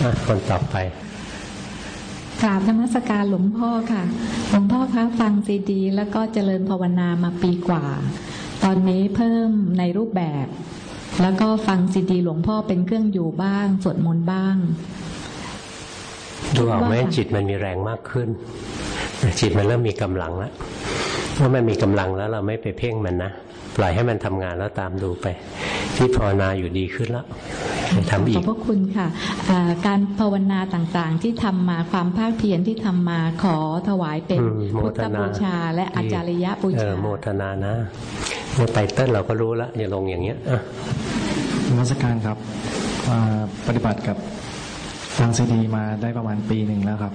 อะคนต่อไปกราบธรรมสการหลวงพ่อค่ะ หลวงพ่อคะฟังซีดี แล้วก็เจริญภาวนามาปีกว่า ตอนนี้เพิ่มในรูปแบบ แล้วก็ฟังซีดีหลวงพ่อเป็นเครื่องอยู่บ้างสวดมนต์บ้างดูออกไหมว่าค่ะจิตมันมีแรงมากขึ้น จิตมันเริ่มมีกำลังแล้วเมื่อมันมีกำลังแล้วเราไม่ไปเพ่งมันนะปล่อยให้มันทำงานแล้วตามดูไป ที่ภาวนาอยู่ดีขึ้นแล้วทำอีขอกบพระคุณค่ะอ่าการภาวนาต่างๆที่ทำมาความภาคเพียรที่ทำมาขอถวายเป็นอืมโมพุททธนาบูชา และอาจารยบูเอชาอโมทนานะ เมื่อไตเติ้ลเราก็รู้แล้วอย่าลงอย่างเงี้ยอะนมัสการครับอ่าปฏิบัติกับฟังซีดีมาได้ประมาณปีหนึ่งแล้วครับ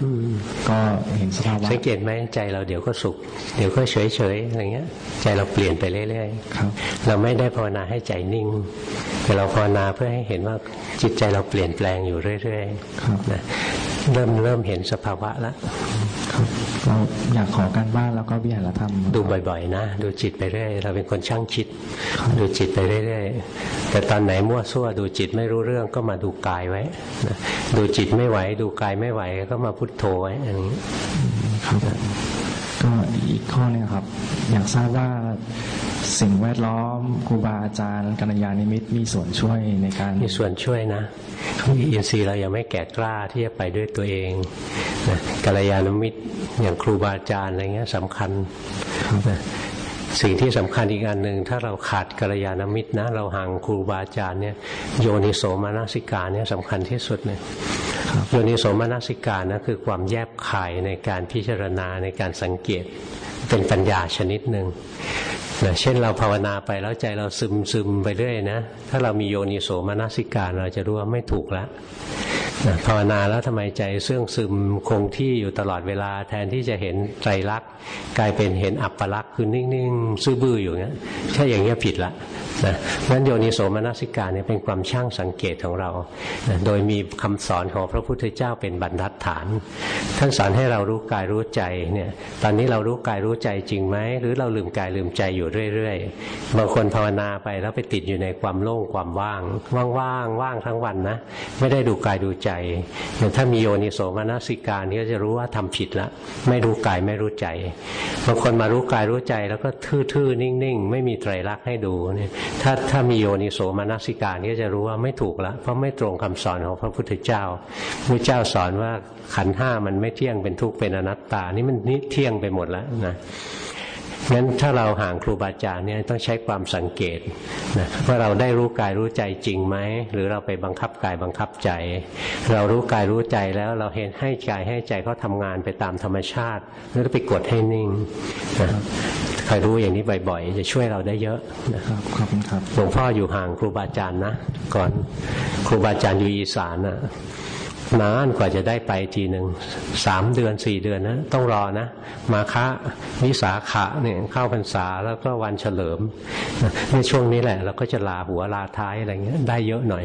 ก็เห็นสภาวะสังเกตไหมใจเราเดี๋ยวก็สุข เดี๋ยวก็เฉยเฉยๆอะไรเงี้ย ใจเราเปลี่ยนไปเรื่อยครับๆเราไม่ได้ภาวนาให้ใจนิ่ง แต่เราภาวนาเพื่อให้เห็นว่าจิตใจเราเปลี่ยนแปลงอยู่เรื่อยครับๆนะเริ่มเริ่มเห็นสภาวะแล้วครับ เราอยากขอการบ้านแล้วก็วิหารธรรม ดูบ่อยๆ นะ ดูจิตไปเรื่อยเราเป็นคนช่างคิด ดูจิตไปเรื่อยๆ แต่ตอนไหนมั่วซั่วดูจิตไม่รู้เรื่องก็มาดูกายไว้นะดูจิตไม่ไหว ดูกายไม่ไหวก็มาพุทโธไว้อันนี้ครับก็อีกข้อหนึงครับ อยากทราบว่าสิ่งแวดล้อมครูบาอาจารย์กัลยาณมิตรมีส่วนช่วยในการมีส่วนช่วยนะอินทรีย์เรายังไม่แก่กล้าที่จะไปด้วยตัวเองนะกัลยาณมิตร อย่างครูบาอาจารย์อะไรเงี้ยสำคัญสิ่งที่สำคัญอีกอันหนึ่งถ้าเราขาดกัลยาณมิตรนะ เราห่างครูบาอาจารย์เนี่ยโยนิโสมนสิกาเนี่ยสำคัญที่สุดเลยโยนิโสมนสิกานะคือความแยบคายในการพิจารณาในการสังเกตเป็นปัญญาชนิดหนึ่งนะเช่นเราภาวนาไปแล้วใจเราซึมซึมไปเรื่อยนะ ถ้าเรามีโยนิโสมนสิการเราจะรู้ว่าไม่ถูกแล้ว ภาวนาแล้วทำไมใจเสื่องซึมคงที่อยู่ตลอดเวลา แทนที่จะเห็นไตรลักษณ์กลายเป็นเห็นอัปปลักษณ์คือนิ่งๆซื่อบื้ออยู่เงี้ยถ้าอย่างเงี้ยผิดละ นะนั้นโยนิโสมนสิการเนี่ยเป็นความช่างสังเกตของเรานะโดยมีคำสอนของพระพุทธเจ้าเป็นบรรทัดฐาน ท่านสอนให้เรารู้กายรู้ใจเนี่ยตอนนี้เรารู้กายรู้ใจจริงไหมหรือเราลืมกายลืมใจอยู่เรื่อยๆบางคนภาวนาไปแล้วไปติดอยู่ในความโล่งความว่าง ว่างๆว่างทั้งวันนะไม่ได้ดูกายดูใจถ้ามีโยนิโสมนสิการนี่ก็จะรู้ว่าทำผิดละไม่รู้กายไม่รู้ใจบางคนมารู้กายรู้ใจแล้วก็ทื่อๆนิ่งๆ ไม่มีไตรลักษณ์ให้ดูเนี่ยถ้าถ้ามีโยนิโสมนสิการนี่ก็จะรู้ว่าไม่ถูกละเพราะไม่ตรงคำสอนของพระพุทธเจ้าพระเจ้าสอนว่าขันห้ามันไม่เที่ยงเป็นทุกข์เป็นอนัตตา นี่มันนิเที่ยงไปหมดแล้วนะ งั้นถ้าเราห่างครูบาอาจารย์เนี่ยต้องใช้ความสังเกตนะว่าเราได้รู้กายรู้ใจจริงไหมหรือเราไปบังคับกายบังคับใจ เรารู้กายรู้ใจแล้วเราเห็นให้กายให้ใจเขาทำงานไปตามธรรมชาติหรือไปกดให้นิ่งนะคอยรู้อย่างนี้บ่อยๆ จะช่วยเราได้เยอะนะครับขอบคุณครับหลวงพ่ออยู่ห่างครูบาอาจารย์นะ ก่อนครูบาอาจารย์อยู่อีสานนะ นานกว่าจะได้ไปทีหนึ่งสามเดือนสี่เดือนนะต้องรอนะ มาคะวิสาขะเนี่ยเข้าพรรษาแล้วก็วันเฉลิมในช่วงนี้แหละ เราก็จะลาหัวลาท้ายอะไรเงี้ยได้เยอะหน่อย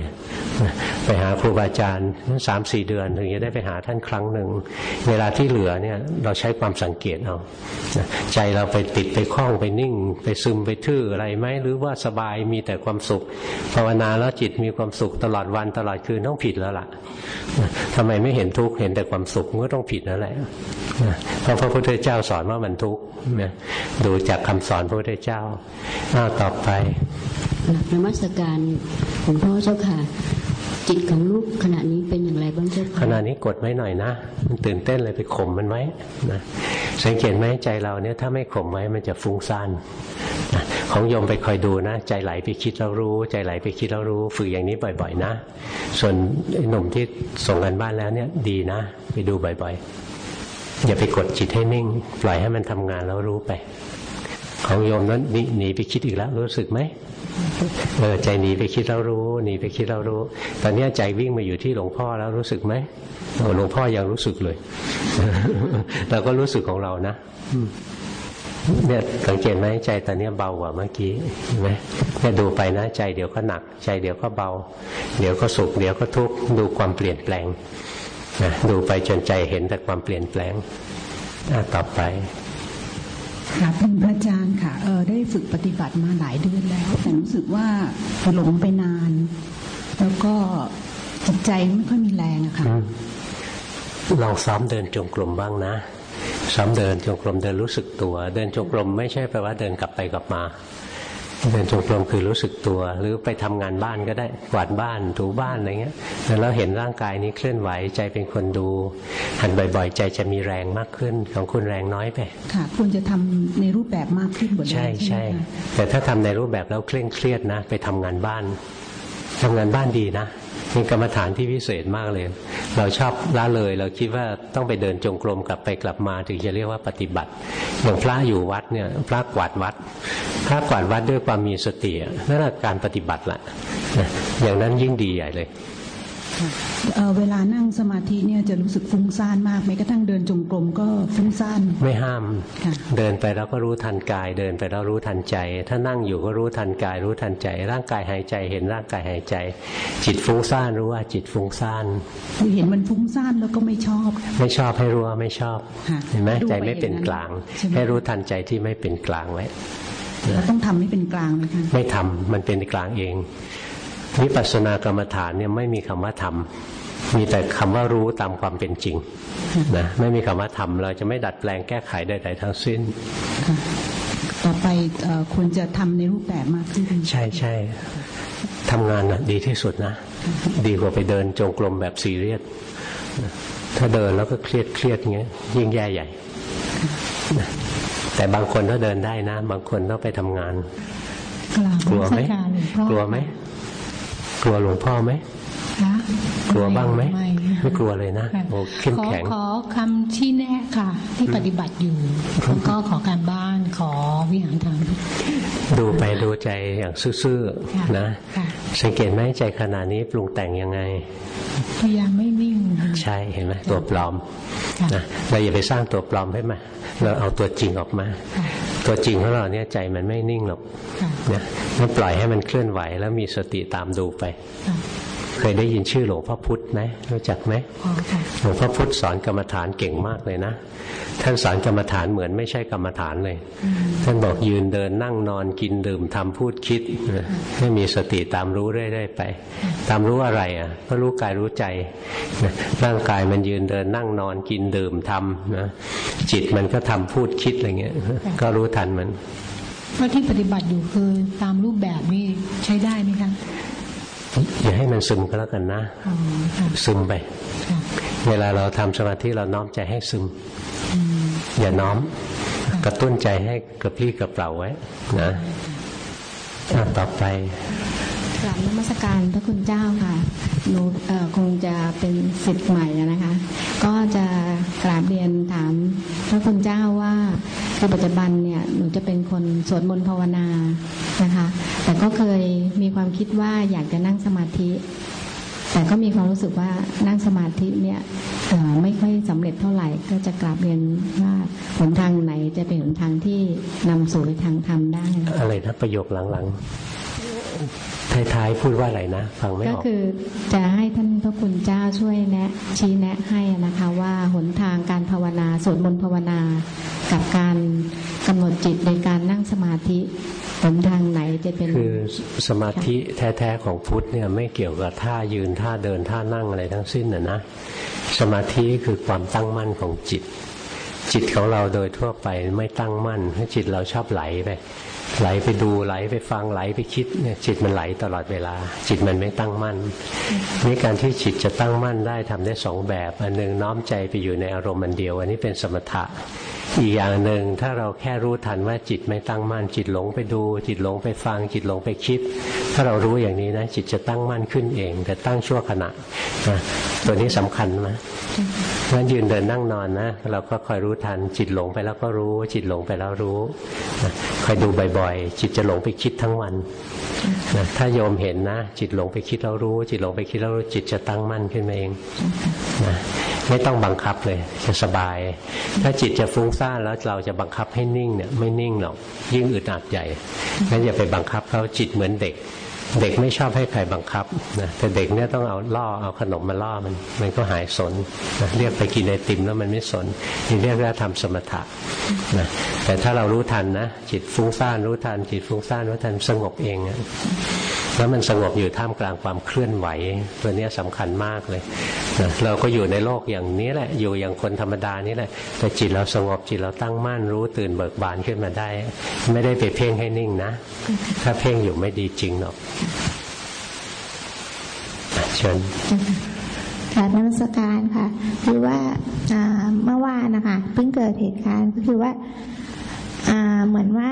ไปหาครูบาอาจารย์สามสี่เดือนถึงจะได้ไปหาท่านครั้งหนึ่งเวลาที่เหลือเนี่ยเราใช้ความสังเกตเอาใจเราไปติดไปคล้องไปนิ่ง ไปซึมไปทื่ออะไรไหมหรือว่าสบายมีแต่ความสุข ภาวนาแล้วจิตมีความสุขตลอดวันตลอดคืนต้องผิดแล้วล่ะทำไมไม่เห็นทุกข์เห็นแต่ความสุขมันก็ต้องผิดนั่นแหละเพราะพระพุทธเจ้าสอนว่ามันทุกข์ดูจากคำสอนพระพุทธเจ้าอ้าวต่อไปนมัสการหลวงพ่อเจ้าค่ะ จิตของลูกขณะนี้เป็นอย่างไรบ้างเจ้าขค่ะณะนี้กดไว้หน่อยนะมันตื่นเต้นเลยไปข่มมันไว้นะสังเกตไหมใจเราเนี่ยถ้าไม่ข่มไว้มันจะฟุ้งซ่านนะ ของโยมไปคอยดูนะ ใจไหลไปคิดแล้วรู้ ใจไหลไปคิดแล้วรู้ ฝึกอย่างนี้บ่อย ๆ นะ ส่วนหนุ่มที่ส่งกันบ้านแล้วเนี่ยดีนะ ไปดูบ่อยๆ อย่าไปกดจิตให้นิ่ง ปล่อยให้มันทำงานแล้วรู้ไป ของโยมนั้นหนีไปคิดอีกแล้ว รู้สึกไหมเออใจหนีไปคิดแล้วรู้หนีไปคิดแล้วรู้ ตอนนี้ใจวิ่งมาอยู่ที่หลวงพ่อแล้วรู้สึกไหมหลวงพ่อยังรู้สึกเลยเราก็รู้สึกของเรานะอื เนี่ยสังเกตไหมใจตอนนี้เบากว่าเมื่อกี้เห็นไหมเนี่ยดูไปนะใจเดี๋ยวก็หนัก ใจเดี๋ยวก็เบา เดี๋ยวก็สุขเดี๋ยวก็ทุกข์ดูความเปลี่ยนแปลงนะดูไปจนใจเห็นแต่ความเปลี่ยนแปลงต่อไปค่ะเป็นพระอาจารย์ค่ะเออได้ฝึกปฏิบัติมาหลายเดือนแล้ว แต่รู้สึกว่าหลงไปนาน แล้วก็จิตใจไม่ค่อยมีแรงอะค่ะลองซ้อมเดินจงกรมบ้างนะ ซ้อมเดินจงกรมเดินรู้สึกตัว เดินจงกรมไม่ใช่แปลว่าเดินกลับไปกลับมา เดินจงกรมคือรู้สึกตัว หรือไปทำงานบ้านก็ได้กวาดบ้านถูบ้านอะไรเงี้ยแล้วเห็นร่างกายนี้เคลื่อนไหวใจเป็นคนดู หันบ่อยๆ ใจจะมีแรงมากขึ้นของคุณแรงน้อยไปค่ะควรจะทำในรูปแบบมากขึ้นกว่าเดิมใช่ใช่ใช่ไหมคะแต่ถ้าทำในรูปแบบแล้วเคร่งเครียดนะ ไปทำงานบ้านทำงานบ้านดีนะ เป็นกรรมฐานที่พิเศษมากเลย เราชอบละเลย เราคิดว่าต้องไปเดินจงกรมกลับไปกลับมาถึงจะเรียกว่าปฏิบัติอย่างพระอยู่วัดเนี่ยพระกวาดวัด พระกวาดวัดด้วยความมีสตินั่นแหละการปฏิบัติละอย่างนั้นยิ่งดีใหญ่เลย เอ่อเวลานั่งสมาธิเนี่ยจะรู้สึกฟุ้งซ่านมากแม้กระทั่งเดินจงกรมก็ฟุ้งซ่านไม่ห้ามค่ะเดินไปแล้วก็รู้ทันกาย เดินไปแล้วรู้ทันใจ ถ้านั่งอยู่ก็รู้ทันกาย รู้ทันใจ ร่างกายหายใจเห็นร่างกายหายใจ จิตฟุ้งซ่านรู้ว่าจิตฟุ้งซ่านคือเห็นมันฟุ้งซ่านแล้วก็ไม่ชอบ ไม่ชอบให้รู้ว่าไม่ชอบค่ะเห็นไหมดูไปใจไม่เป็นกลางอย่างนั้นใช่ไหมให้รู้ทันใจที่ไม่เป็นกลางไว้เราต้องทำให้เป็นกลางเลยค่ะไม่ทำมันเป็นกลางเอง วิปัสสนากรรมฐานเนี่ยไม่มีคำว่าทำมีแต่คำว่ารู้ตามความเป็นจริงนะไม่มีคำว่าทำเราจะไม่ดัดแปลงแก้ไขใดๆทั้งสิ้น ต่อไปเอ่อควรจะทำในรูปแบบมากขึ้น ใช่ใช่ทำงานนะดีที่สุดนะ ดีกว่าไปเดินจงกรมแบบซีเรียสถ้าเดินแล้วก็เครียดเครียดเงี้ยยิ่งแย่ใหญ่นะแต่บางคนก็เดินได้นะ บางคนต้องไปทำงานกราบกลัวไหมนมัสการหลวงพ่อกลัวไหม กลัวหลวงพ่อไหมคะกลัวบ้างไหมไม่ไม่กลัวเลยนะค่ะโอ้เข้มขอแข็งขอคำชี้แนะค่ะ ที่ปฏิบัติอยู่แล้วก็ขอการบ้านขอวิหารธรรมดูไปดูใจอย่างซื่อค่ะๆนะค่ะสังเกตไหมใจขณะนี้ปรุงแต่งยังไง พยายามไม่นิ่งค่ะใช่เห็นไหมตัวปลอมค่ะนะเราอย่าไปสร้างตัวปลอมให้มาเราเอาตัวจริงออกมา ตัวจริงของเราเนี่ยใจมันไม่นิ่งหรอกค่ะนะมันปล่อยให้มันเคลื่อนไหว แล้วมีสติตามดูไป เคยได้ยินชื่อหลวงพ่อพุธไหมรู้จักไหมอ๋อค่ะหลวงพ่อพุธสอนกรรมฐานเก่งมากเลยนะ ท่านสอนกรรมฐานเหมือนไม่ใช่กรรมฐานเลย ท่านบอกยืนเดินนั่งนอนกินดื่มทำพูดคิดนะให้มีสติตามรู้เรื่อยๆไป ตามรู้อะไรอะ ก็รู้กายรู้ใจนะร่างกายมันยืนเดินนั่งนอนกินดื่มทำนะจิตมันก็ทำพูดคิดอะไรเงี้ย ก็รู้ทันมันเพราะที่ปฏิบัติอยู่คือตามรูปแบบนี่ใช้ได้ไหมคะ อย่าให้มันซึมก็แล้วกันนะอ๋อค่ะซึมไปค่ะเวลาเราทำสมาธิเราน้อมใจให้ซึมอืมอย่าน้อม กระตุ้นใจให้กระพรี้กระเปร่าไว้นะอะต่อไป กราบนมัสการพระคุณเจ้าค่ะ หนูคงจะเป็นสิทธิ์ใหม่นะคะ ก็จะกราบเรียนถามพระคุณเจ้าว่าคือปัจจุบันเนี่ยหนูจะเป็นคนสวดมนต์ภาวนานะคะ แต่ก็เคยมีความคิดว่าอยากจะนั่งสมาธิ แต่ก็มีความรู้สึกว่านั่งสมาธิเนี่ยไม่ค่อยสำเร็จเท่าไหร่ก็จะกราบเรียนว่าหนทางไหนจะเป็นหนทางที่นำสู่ทางธรรมได้ อะไรนะประโยคหลังๆ ท้ายๆพูดว่าอะไรนะ ฟังไม่ก็ออกคือจะให้ท่านพระคุณเจ้าช่วยแนะ ชี้แนะให้นะคะว่าหนทางการภาวนาสวดมนต์ภาวนา กับการกำหนดจิตในการนั่งสมาธิหนทางไหนจะเป็นคือสมาธิแท้ๆของพุทธเนี่ยไม่เกี่ยวกับท่ายืนท่าเดินท่านั่งอะไรทั้งสิ้นนะนะสมาธิคือความตั้งมั่นของจิต จิตของเราโดยทั่วไปไม่ตั้งมั่นเพราะจิตเราชอบไหลไป ไหลไปดูไหลไปฟังไหลไปคิดเนี่ยจิตมันไหลตลอดเวลา จิตมันไม่ตั้งมั่นนี่การที่จิตจะตั้งมั่นได้ทำได้สองแบบ อันหนึ่งน้อมใจไปอยู่ในอารมณ์อันเดียว อันนี้เป็นสมถะ อีกอย่างหนึ่งถ้าเราแค่รู้ทันว่าจิตไม่ตั้งมั่น จิตหลงไปดู จิตหลงไปฟัง จิตหลงไปคิด ถ้าเรารู้อย่างนี้นะจิตจะตั้งมั่นขึ้นเอง แต่ตั้งชั่วขณะนะตัวนี้สำคัญนะงั้นยืนเดินนั่งนอนนะเราก็คอยรู้ทันจิตหลงไปแล้วก็รู้ จิตหลงไปแล้วรู้คอยดูบบ่อยๆ จิตจะหลงไปคิดทั้งวันนะถ้าโยมเห็นนะ จิตหลงไปคิดแล้วรู้ จิตหลงไปคิดแล้วรู้จิตจะตั้งมั่นขึ้นมาเองนะไม่ต้องบังคับเลย จะสบาย ถ้าจิตจะฟุ้งซ่านแล้วเราจะบังคับให้นิ่งเนี่ยไม่นิ่งหรอกยิ่งอึดอัดใหญ่งั้นอย่าไปบังคับเขาจิตเหมือนเด็ก เด็กไม่ชอบให้ใครบังคับนะแต่เด็กเนี่ยต้องเอาล่อเอาขนมมาล่อมันมันก็หายสนนะเรียกไปกินไอติมแล้วมันไม่สนนี่เรียกว่าทำสมถะนะแต่ถ้าเรารู้ทันนะจิตฟุ้งซ่านรู้ทันจิตฟุ้งซ่านรู้ทันสงบเองนะ แล้วมันสงบอยู่ท่ามกลางความเคลื่อนไหว ตัวนี้สำคัญมากเลยนะเราก็อยู่ในโลกอย่างนี้แหละ อยู่อย่างคนธรรมดานี่แหละ แต่จิตเราสงบจิตเราตั้งมั่นรู้ตื่นเบิกบานขึ้นมาได้ ไม่ได้ไปเพ่งให้นิ่งนะ ถ้าเพ่งอยู่ไม่ดีจริงหรอกเชิญกราบนมัสการค่ะคือว่าเมื่อวานนะคะเพิ่งเกิดเหตุการณ์ก็คือว่าเหมือนว่า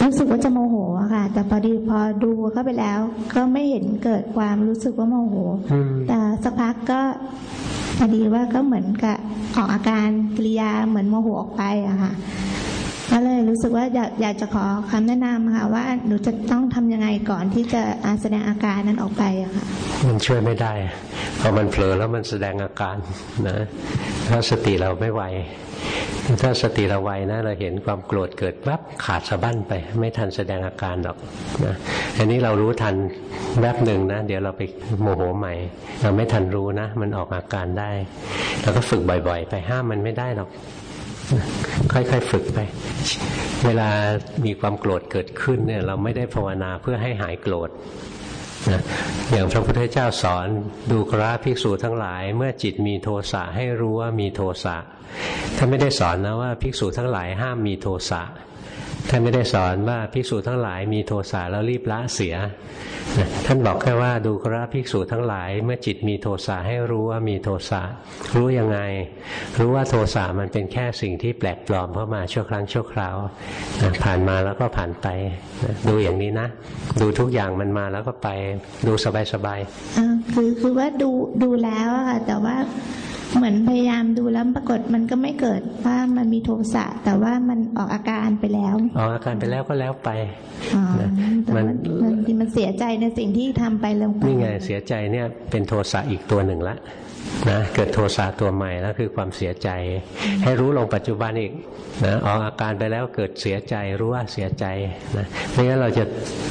รู้สึกว่าจะโมโหอะค่ะ แต่พอดีพอดูเข้าไปแล้ว ก็ไม่เห็นเกิดความรู้สึกว่าโมโห แต่สักพักก็พอดีว่าก็เหมือนกับออกอาการกิริยาเหมือนโมโหออกไปอะค่ะ ก็เลยรู้สึกว่าอยากอยากจะขอคำแนะนำค่ะว่าหนูจะต้องทำยังไงก่อนที่จะแสดงอาการนั้นออกไปอะค่ะมันช่วยไม่ได้พอมันเผลอแล้วมันแสดงอาการนะถ้าสติเราไม่ไวถ้าสติเราไวนะเราเห็นความโกรธเกิดปั๊บขาดสะบั้นไป ไม่ทันแสดงอาการหรอกนะอันนี้เรารู้ทันแวบหนึ่งนะ เดี๋ยวเราไปโมโหใหม่ เราไม่ทันรู้นะ มันออกอาการได้ เราก็ฝึกบ่อยๆ ไปห้ามมันไม่ได้หรอก ค่อยๆฝึกไป เวลามีความโกรธเกิดขึ้นเนี่ยเราไม่ได้ภาวนาเพื่อให้หายโกรธนะอย่างพระพุทธเจ้าสอนดูกราภิกษุทั้งหลาย เมื่อจิตมีโทสะให้รู้ว่ามีโทสะท่านไม่ได้สอนนะว่าภิกษุทั้งหลายห้ามมีโทสะ ท่านไม่ได้สอนว่าภิกษุทั้งหลายมีโทสะแล้วรีบละเสีย ท่านบอกแค่ว่าดูกราภิกษุทั้งหลาย เมื่อจิตมีโทสะให้รู้ว่ามีโทสะรู้ยังไง รู้ว่าโทสะมันเป็นแค่สิ่งที่แปลกปลอมเข้ามาชั่วครั้งชั่วคราวผ่านมาแล้วก็ผ่านไปดูอย่างนี้นะ ดูทุกอย่างมันมาแล้วก็ไปดูสบายๆคือคือว่าดูดูแล้วค่ะแต่ว่า เหมือนพยายามดูแล้วปรากฏมันก็ไม่เกิดว่ามันมีโทสะแต่ว่ามันออกอาการไปแล้ว ออกอาการไปแล้วก็แล้วไปมันมันมันเสียใจในสิ่งที่ทำไปลงไปนี่ไงเสียใจเนี่ยเป็นโทสะอีกตัวหนึ่งละ นะเกิดโทสะตัวใหม่แล้วคือความเสียใจ ให้รู้ลงปัจจุบันอีกนะออกอาการไปแล้วเกิดเสียใจรู้ว่าเสียใจนะไม่งั้นเราจะ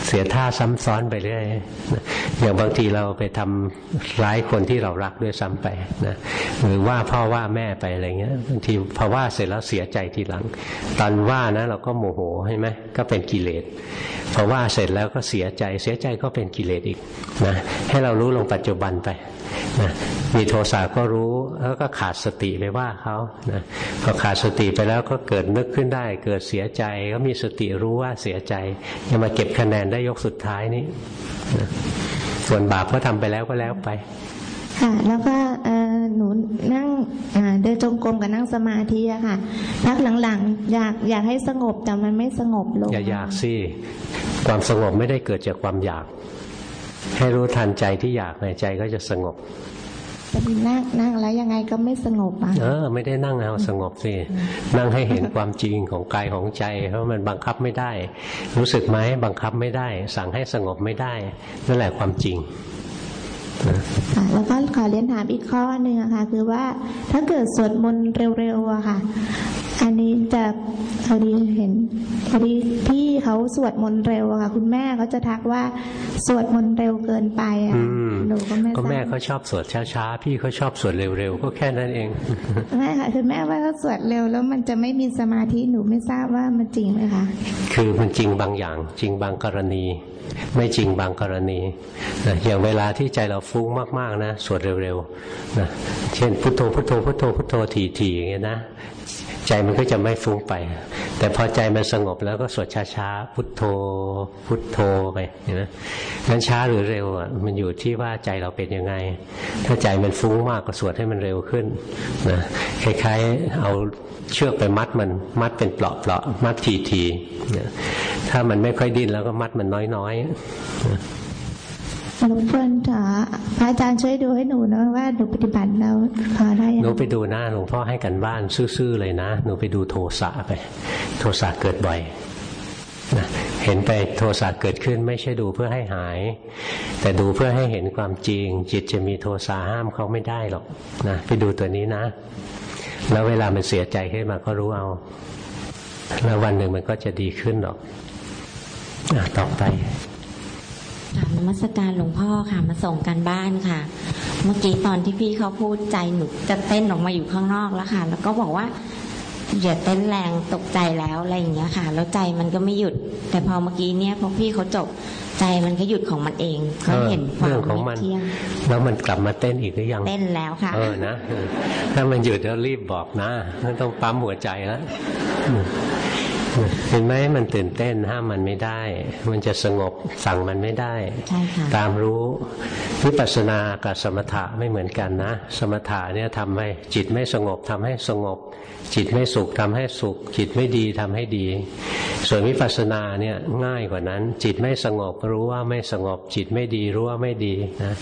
เสียท่าซ้ำซ้อนไปเรื่อยนะอย่างบางทีเราไปทำร้ายคนที่เรารักด้วยซ้ำไปนะหรือว่าพ่อว่าแม่ไปอะไรเงี้ยบางทีพอว่าเสร็จแล้วเสียใจทีหลัง ตอนว่านะเราก็โมโหใช่ไหมก็เป็นกิเลสพอว่าเสร็จแล้วก็เสียใจเสียใจก็เป็นกิเลสอีกนะให้เรารู้ลงปัจจุบันไป นะมีโทสะก็รู้แล้วก็ขาดสติไปว่าเขานะพอขาดสติไปแล้วก็เกิดนึกขึ้นได้ เกิดเสียใจก็มีสติรู้ว่าเสียใจจะมาเก็บคะแนนได้ยกสุดท้ายนี้นะส่วนบาปก็ทำไปแล้วก็แล้วไปค่ะแล้วก็หนูนั่งเดินจงกรมกับนั่งสมาธิอะค่ะพักหลังๆ อยากอยากให้สงบแต่มันไม่สงบลงอย่าอยากสิความสงบไม่ได้เกิดจากความอยาก ให้รู้ทันใจที่อยากในใจก็จะสงบแต่นั่งนั่งแล้วยังไงก็ไม่สงบอะเออไม่ได้นั่งเอาสงบสินั่งให้เห็นความจริงของกายของใจเพราะมันบังคับไม่ได้ รู้สึกไหมบังคับไม่ได้ สั่งให้สงบไม่ได้นั่นแหละความจริงแล้วก็ขอเรียนถามอีกข้อหนึ่งค่ะ คือว่าถ้าเกิดสวดมนต์เร็วๆอะค่ะ อันนี้จะพอดีเห็นพอดีพี่เขาสวดมนต์เร็วอะค่ะ คุณแม่เขาจะทักว่าสวดมนต์เร็วเกินไปอะหนูก็ไม่ก็แม่เขาชอบสวดช้าๆพี่เขาชอบสวดเร็วๆก็แค่นั้นเองไม่ค่ะคือแม่ว่าเขาสวดเร็วแล้วมันจะไม่มีสมาธิหนูไม่ทราบว่ามันจริงไหมคะคือมันจริงบางอย่าง จริงบางกรณี ไม่จริงบางกรณีนะอย่างเวลาที่ใจเราฟุ้งมากๆนะสวดเร็วๆนะเช่นพุทโธพุทโธพุทโธพุทโธทีๆอย่างเงี้ยนะ ใจมันก็จะไม่ฟุ้งไป แต่พอใจมันสงบแล้วก็สวดช้าๆ พุทโธ พุทโธไปนไหมงั้นช้าหรือเร็วอะมันอยู่ที่ว่าใจเราเป็นยังไง ถ้าใจมันฟุ้งมากก็สวดให้มันเร็วขึ้นนะคล้ายๆเอาเชือกไปมัดมันมัดเป็นเปลาะเปลาะมัดทีทีถ้ามันไม่ค่อยดิ้นแล้วก็มัดมันน้อยๆ หลวงพ่อจ๋าพระอาจารย์ช่วยดูให้หนูนะว่าหนูปฏิบัติแล้วพอได้ยังหนูไปดูหน้าหลวงพ่อให้กันบ้านซื่อๆเลยนะ หนูไปดูโทสะไป โทสะเกิดบ่อยนะเห็นไปโทสะเกิดขึ้นไม่ใช่ดูเพื่อให้หาย แต่ดูเพื่อให้เห็นความจริง จิตจะมีโทสะห้ามเขาไม่ได้หรอกนะไปดูตัวนี้นะ แล้วเวลามันเสียใจขึ้นมาก็รู้เอา แล้ววันหนึ่งมันก็จะดีขึ้นหรอกอต่อไป ถามนมัสการหลวงพ่อค่ะ มาส่งกันบ้านค่ะ เมื่อกี้ตอนที่พี่เขาพูดใจหนูจะเต้นออกมาอยู่ข้างนอกแล้วค่ะ แล้วก็บอกว่าอย่าเต้นแรงตกใจแล้วอะไรอย่างเงี้ยค่ะ แล้วใจมันก็ไม่หยุด แต่พอเมื่อกี้เนี้ยพอพี่เขาจบใจมันก็หยุดของมันเองเขาเห็นความไม่เที่ยงแล้วมันกลับมาเต้นอีกหรือยังเต้นแล้วค่ะ เออนะถ้ามันหยุดแล้วรีบบอกนะต้องปั๊มหัวใจแล้ว เห็นไหมมันตื่นเต้นห้ามมันไม่ได้ มันจะสงบสั่งมันไม่ได้ ตามรู้วิปัสสนากับสมถะไม่เหมือนกันนะ สมถะเนี่ยทำให้จิตไม่สงบทำให้สงบ จิตไม่สุขทำให้สุข จิตไม่ดีทำให้ดี ส่วนวิปัสสนาเนี่ยง่ายกว่านั้น จิตไม่สงบรู้ว่าไม่สงบ จิตไม่ดีรู้ว่าไม่ดีนะ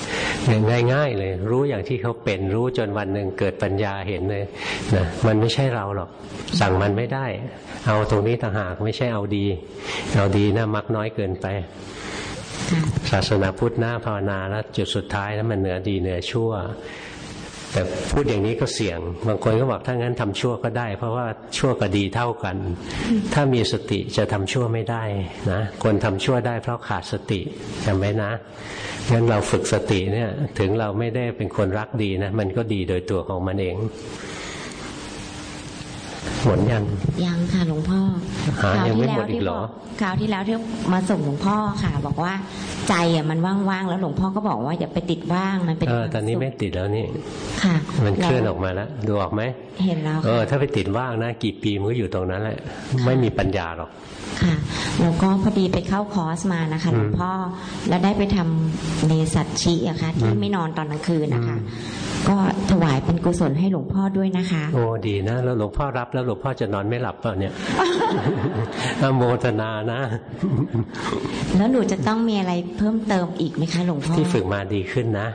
ง่ายง่ายเลย รู้อย่างที่เขาเป็นรู้จนวันหนึ่งเกิดปัญญาเห็นเลยนะมันไม่ใช่เราหรอกสั่งมันไม่ได้ เอาตรงนี้ต่างหากไม่ใช่เอาดี เอาดีนะมักน้อยเกินไป ศาสนาพุทธหน้าภาวนาแล้วจุดสุดท้ายแล้วมันเหนือดีเหนือชั่ว แต่พูดอย่างนี้ก็เสี่ยง บางคนก็บอกถ้างั้นทำชั่วก็ได้ เพราะว่าชั่วกับดีเท่ากัน ถ้ามีสติจะทำชั่วไม่ได้นะคนทำชั่วได้เพราะขาดสติจำไว้นะงั้นเราฝึกสติเนี่ยถึงเราไม่ได้เป็นคนรักดีนะมันก็ดีโดยตัวของมันเอง หมดยังยังค่ะหลวงพ่อคราวที่แล้วที่บอกคราวที่แล้วที่มาส่งหลวงพ่อค่ะ บอกว่าใจอะมันว่างๆแล้วหลวงพ่อก็บอกว่าอย่าไปติดว่างมันเป็นเออตอนนี้ไม่ติดแล้วนี่ค่ะ มันเคลื่อนออกมาแล้วดูออกไหมเห็นแล้วเออถ้าไปติดว่างนะกี่ปีมันก็อยู่ตรงนั้นแหละไม่มีปัญญาหรอก ค่ะแล้วก็พอดีไปเข้าคอร์สมานะคะหลวงพ่อแล้วได้ไปทำเนสัตชีอะค่ะที่ไม่นอนตอนกลางคืนนะคะ ก็ถวายเป็นกุศลให้หลวงพ่อด้วยนะคะ โอ้ดีนะแล้วหลวงพ่อรับแล้วหลวงพ่อจะนอนไม่หลับเปล่าเนี่ยโมทนานะ แล้วหนูจะต้องมีอะไรเพิ่มเติมอีกไหมคะหลวงพ่อที่ฝึกมาดีขึ้นนะ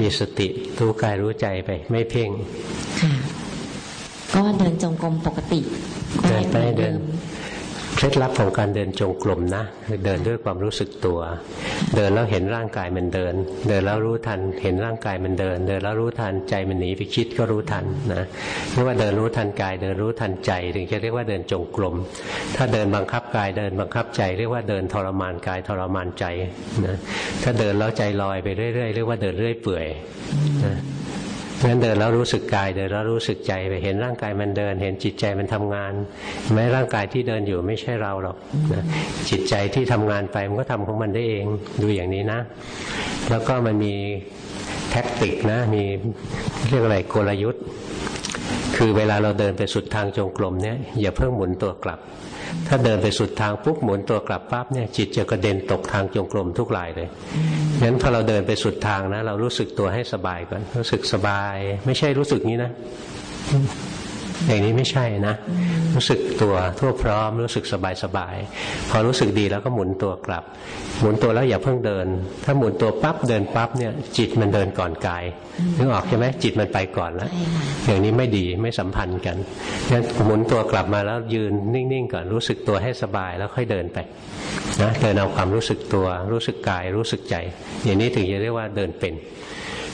มีสติรู้กายรู้ใจไป ไม่เพ่งค่ะ ก็เดินจงกรมปกติเดินไปเดิน เคล็ดลับของการเดินจงกรมนะเดินด้วยความรู้สึกตัว เดินแล้วเห็นร่างกายมันเดิน เดินแล้วรู้ทันเห็นร่างกายมันเดิน เดินแล้วรู้ทันใจมันหนีไปคิดก็รู้ทันนะเรียกว่าเดินรู้ทันกาย เดินรู้ทันใจ ถึงจะเรียกว่าเดินจงกรมถ้าเดินบังคับกายเดินบังคับใจ เรียกว่าเดินทรมานกายทรมานใจนะถ้าเดินแล้วใจลอยไปเรื่อยๆเรียกว่าเดินเรื่อยเปื่อยนะ งั้นเดินแล้วรู้สึกกายเดินแล้วรู้สึกใจไปเห็นร่างกายมันเดิน เห็นจิตใจมันทำงานแม้ร่างกายที่เดินอยู่ไม่ใช่เราหรอกนะจิตใจที่ทำงานไปมันก็ทำของมันได้เองดูอย่างนี้นะ แล้วก็มันมีแท็กติกนะมีเรียกอะไรกลยุทธ์ คือเวลาเราเดินไปสุดทางจงกรมเนี่ยอย่าเพิ่งหมุนตัวกลับ ถ้าเดินไปสุดทางปุ๊บหมุนตัวกลับปั๊บเนี่ยจิตจะกระเด็นตกทางจงกรมทุกรายเลยงั้นพอเราเดินไปสุดทางนะ เรารู้สึกตัวให้สบายก่อนรู้สึกสบาย ไม่ใช่รู้สึกนี้นะ อย่างนี้ไม่ใช่นะ รู้สึกตัวทั่วพร้อมรู้สึกสบายสบายพอรู้สึกดีแล้วก็หมุนตัวกลับ หมุนตัวแล้วอย่าเพิ่งเดิน ถ้าหมุนตัวปั๊บเดินปั๊บเนี่ยจิตมันเดินก่อนกายนึกออกใช่ไหมจิตมันไปก่อนแล้วอย่างนี้ไม่ดีไม่สัมพันธ์กันงั้นหมุนตัวกลับมาแล้วยืนนิ่งๆก่อนรู้สึกตัวให้สบายแล้วค่อยเดินไปนะเดินเอาความรู้สึกตัวรู้สึกกายรู้สึกใจ อย่างนี้ถึงจะเรียกว่าเดินเป็น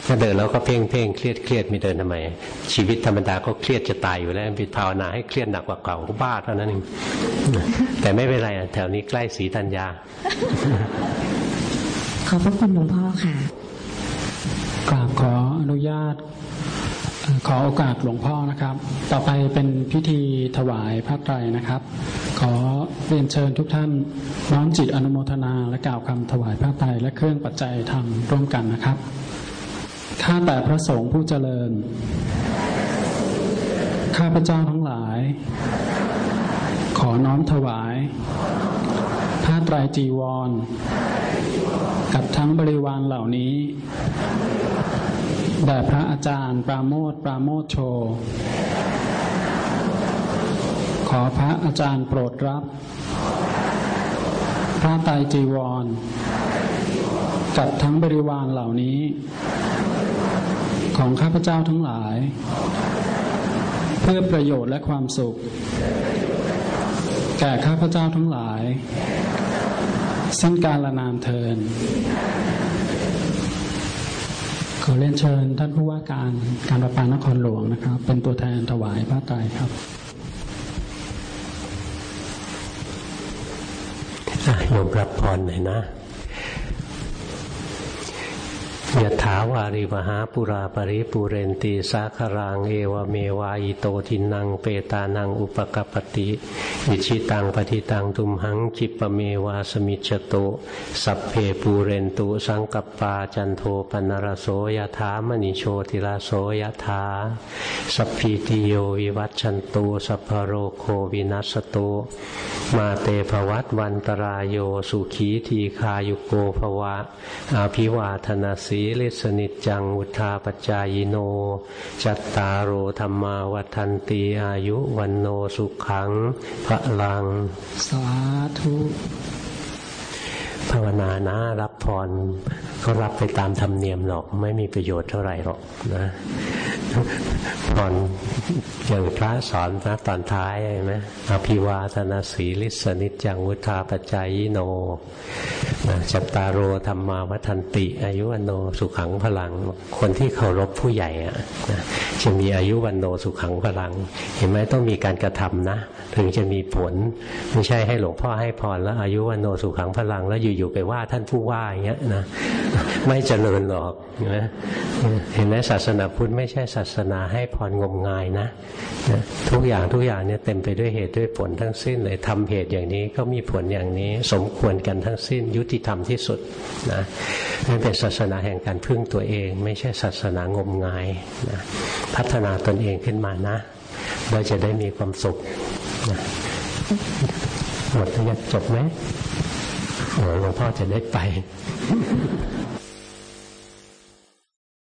ถ้าเดินแล้วก็เพ่งเพ่งเครียดเครียดมีเดินทำไม ชีวิตธรรมดาก็เครียดจะตายอยู่แล้วไปภาวนาให้เครียดหนักกว่าเก่าก็บ้าเท่านั้นเองแต่ไม่เป็นไรแถวนี้ใกล้สีธัญญา ขอบพระคุณหลวงพ่อค่ะกราบขออนุญาตขอโอกาสหลวงพ่อนะครับ ต่อไปเป็นพิธีถวายพระไตรนะครับ ขอเรียนเชิญทุกท่านน้อมจิตอนุโมทนาและกล่าวคำถวายพระไตรและเครื่องปัจจัยธรรมร่วมกันนะครับ ข้าแต่พระสงฆ์ผู้เจริญ ข้าพระเจ้าทั้งหลาย ขอน้อมถวาย ผ้าไตรจีวร กับทั้งบริวารเหล่านี้แด่พระอาจารย์ปราโมทปราโมทโช ขอพระอาจารย์โปรดรับ พระไตรจีวร กับทั้งบริวารเหล่านี้ ของข้าพเจ้าทั้งหลาย เพื่อประโยชน์และความสุข แก่ข้าพเจ้าทั้งหลายสิ้นการละนามเทินขอเรียนเชิญท่านผู้ว่าการการประปานครหลวงนะครับ เป็นตัวแทนถวายพระไตรครับโยมรับพรหน่อยนะ ยะถาวาริวะหาปูรา ปะริปูเรนติ สาคะรังเอวะเมวะ อิโตทินนังเปตานังอุปะกัปปะติอิจฉิตังปัตถิตัง ตุมหัง ขิปปะเมวะ สะมิชฌะตุ สัพเพปูเรนตุสังกัปปาจันโทปัณณะระโส ยะถา มะณิโชติระโส ยะถาสัพพีติโยวิวัชชันตุสัพพะโรโควินัสสะตุมาเต ภะวัตวันตะราโยสุขีทีคายุโกภวะอาภิวาธนาสีลิสนิจังอุทาปจายโน จัตตารโอธรรมาวัฒนตีอายุวันโนสุขังพระลัง สาธุ ภาวนานะรับ พรก็รับไปตามธรรมเนียมหรอก ไม่มีประโยชน์เท่าไหร่หรอกนะพรอย่างพระสอนนะตอนท้ายใช่ไหมอภิวาทนาสีลิสนิจังวุธาปจายโนจัตตารโอธรรมาวัฒนติ อายุวันโนสุขังพลัง คนที่เคารพผู้ใหญ่อะนะจะมีอายุวันโนสุขังพลัง เห็นไหมต้องมีการกระทำนะ ถึงจะมีผล ไม่ใช่ให้หลวงพ่อให้พรแล้วอายุวันโนสุขังพลัง แล้วอยู่ๆไปว่าท่านผู้ว่าอย่างเงี้ยนะไม่เจริญหรอกนะเห็นไหมศาสนาพุทธไม่ใช่ศาสนาให้พรงมงายนะทุกอย่างทุกอย่างเนี่ยเต็มไปด้วยเหตุด้วยผลทั้งสิ้นเลยทำเหตุอย่างนี้ก็มีผลอย่างนี้สมควรกันทั้งสิ้น ยุติธรรมที่สุดนะนั่นเป็นศาสนาแห่งการพึ่งตัวเอง ไม่ใช่ศาสนางมงายนะพัฒนาตนเองขึ้นมานะเราจะได้มีความสุขนะหมดแล้วจบไหม หลวงพ่อจะได้ไป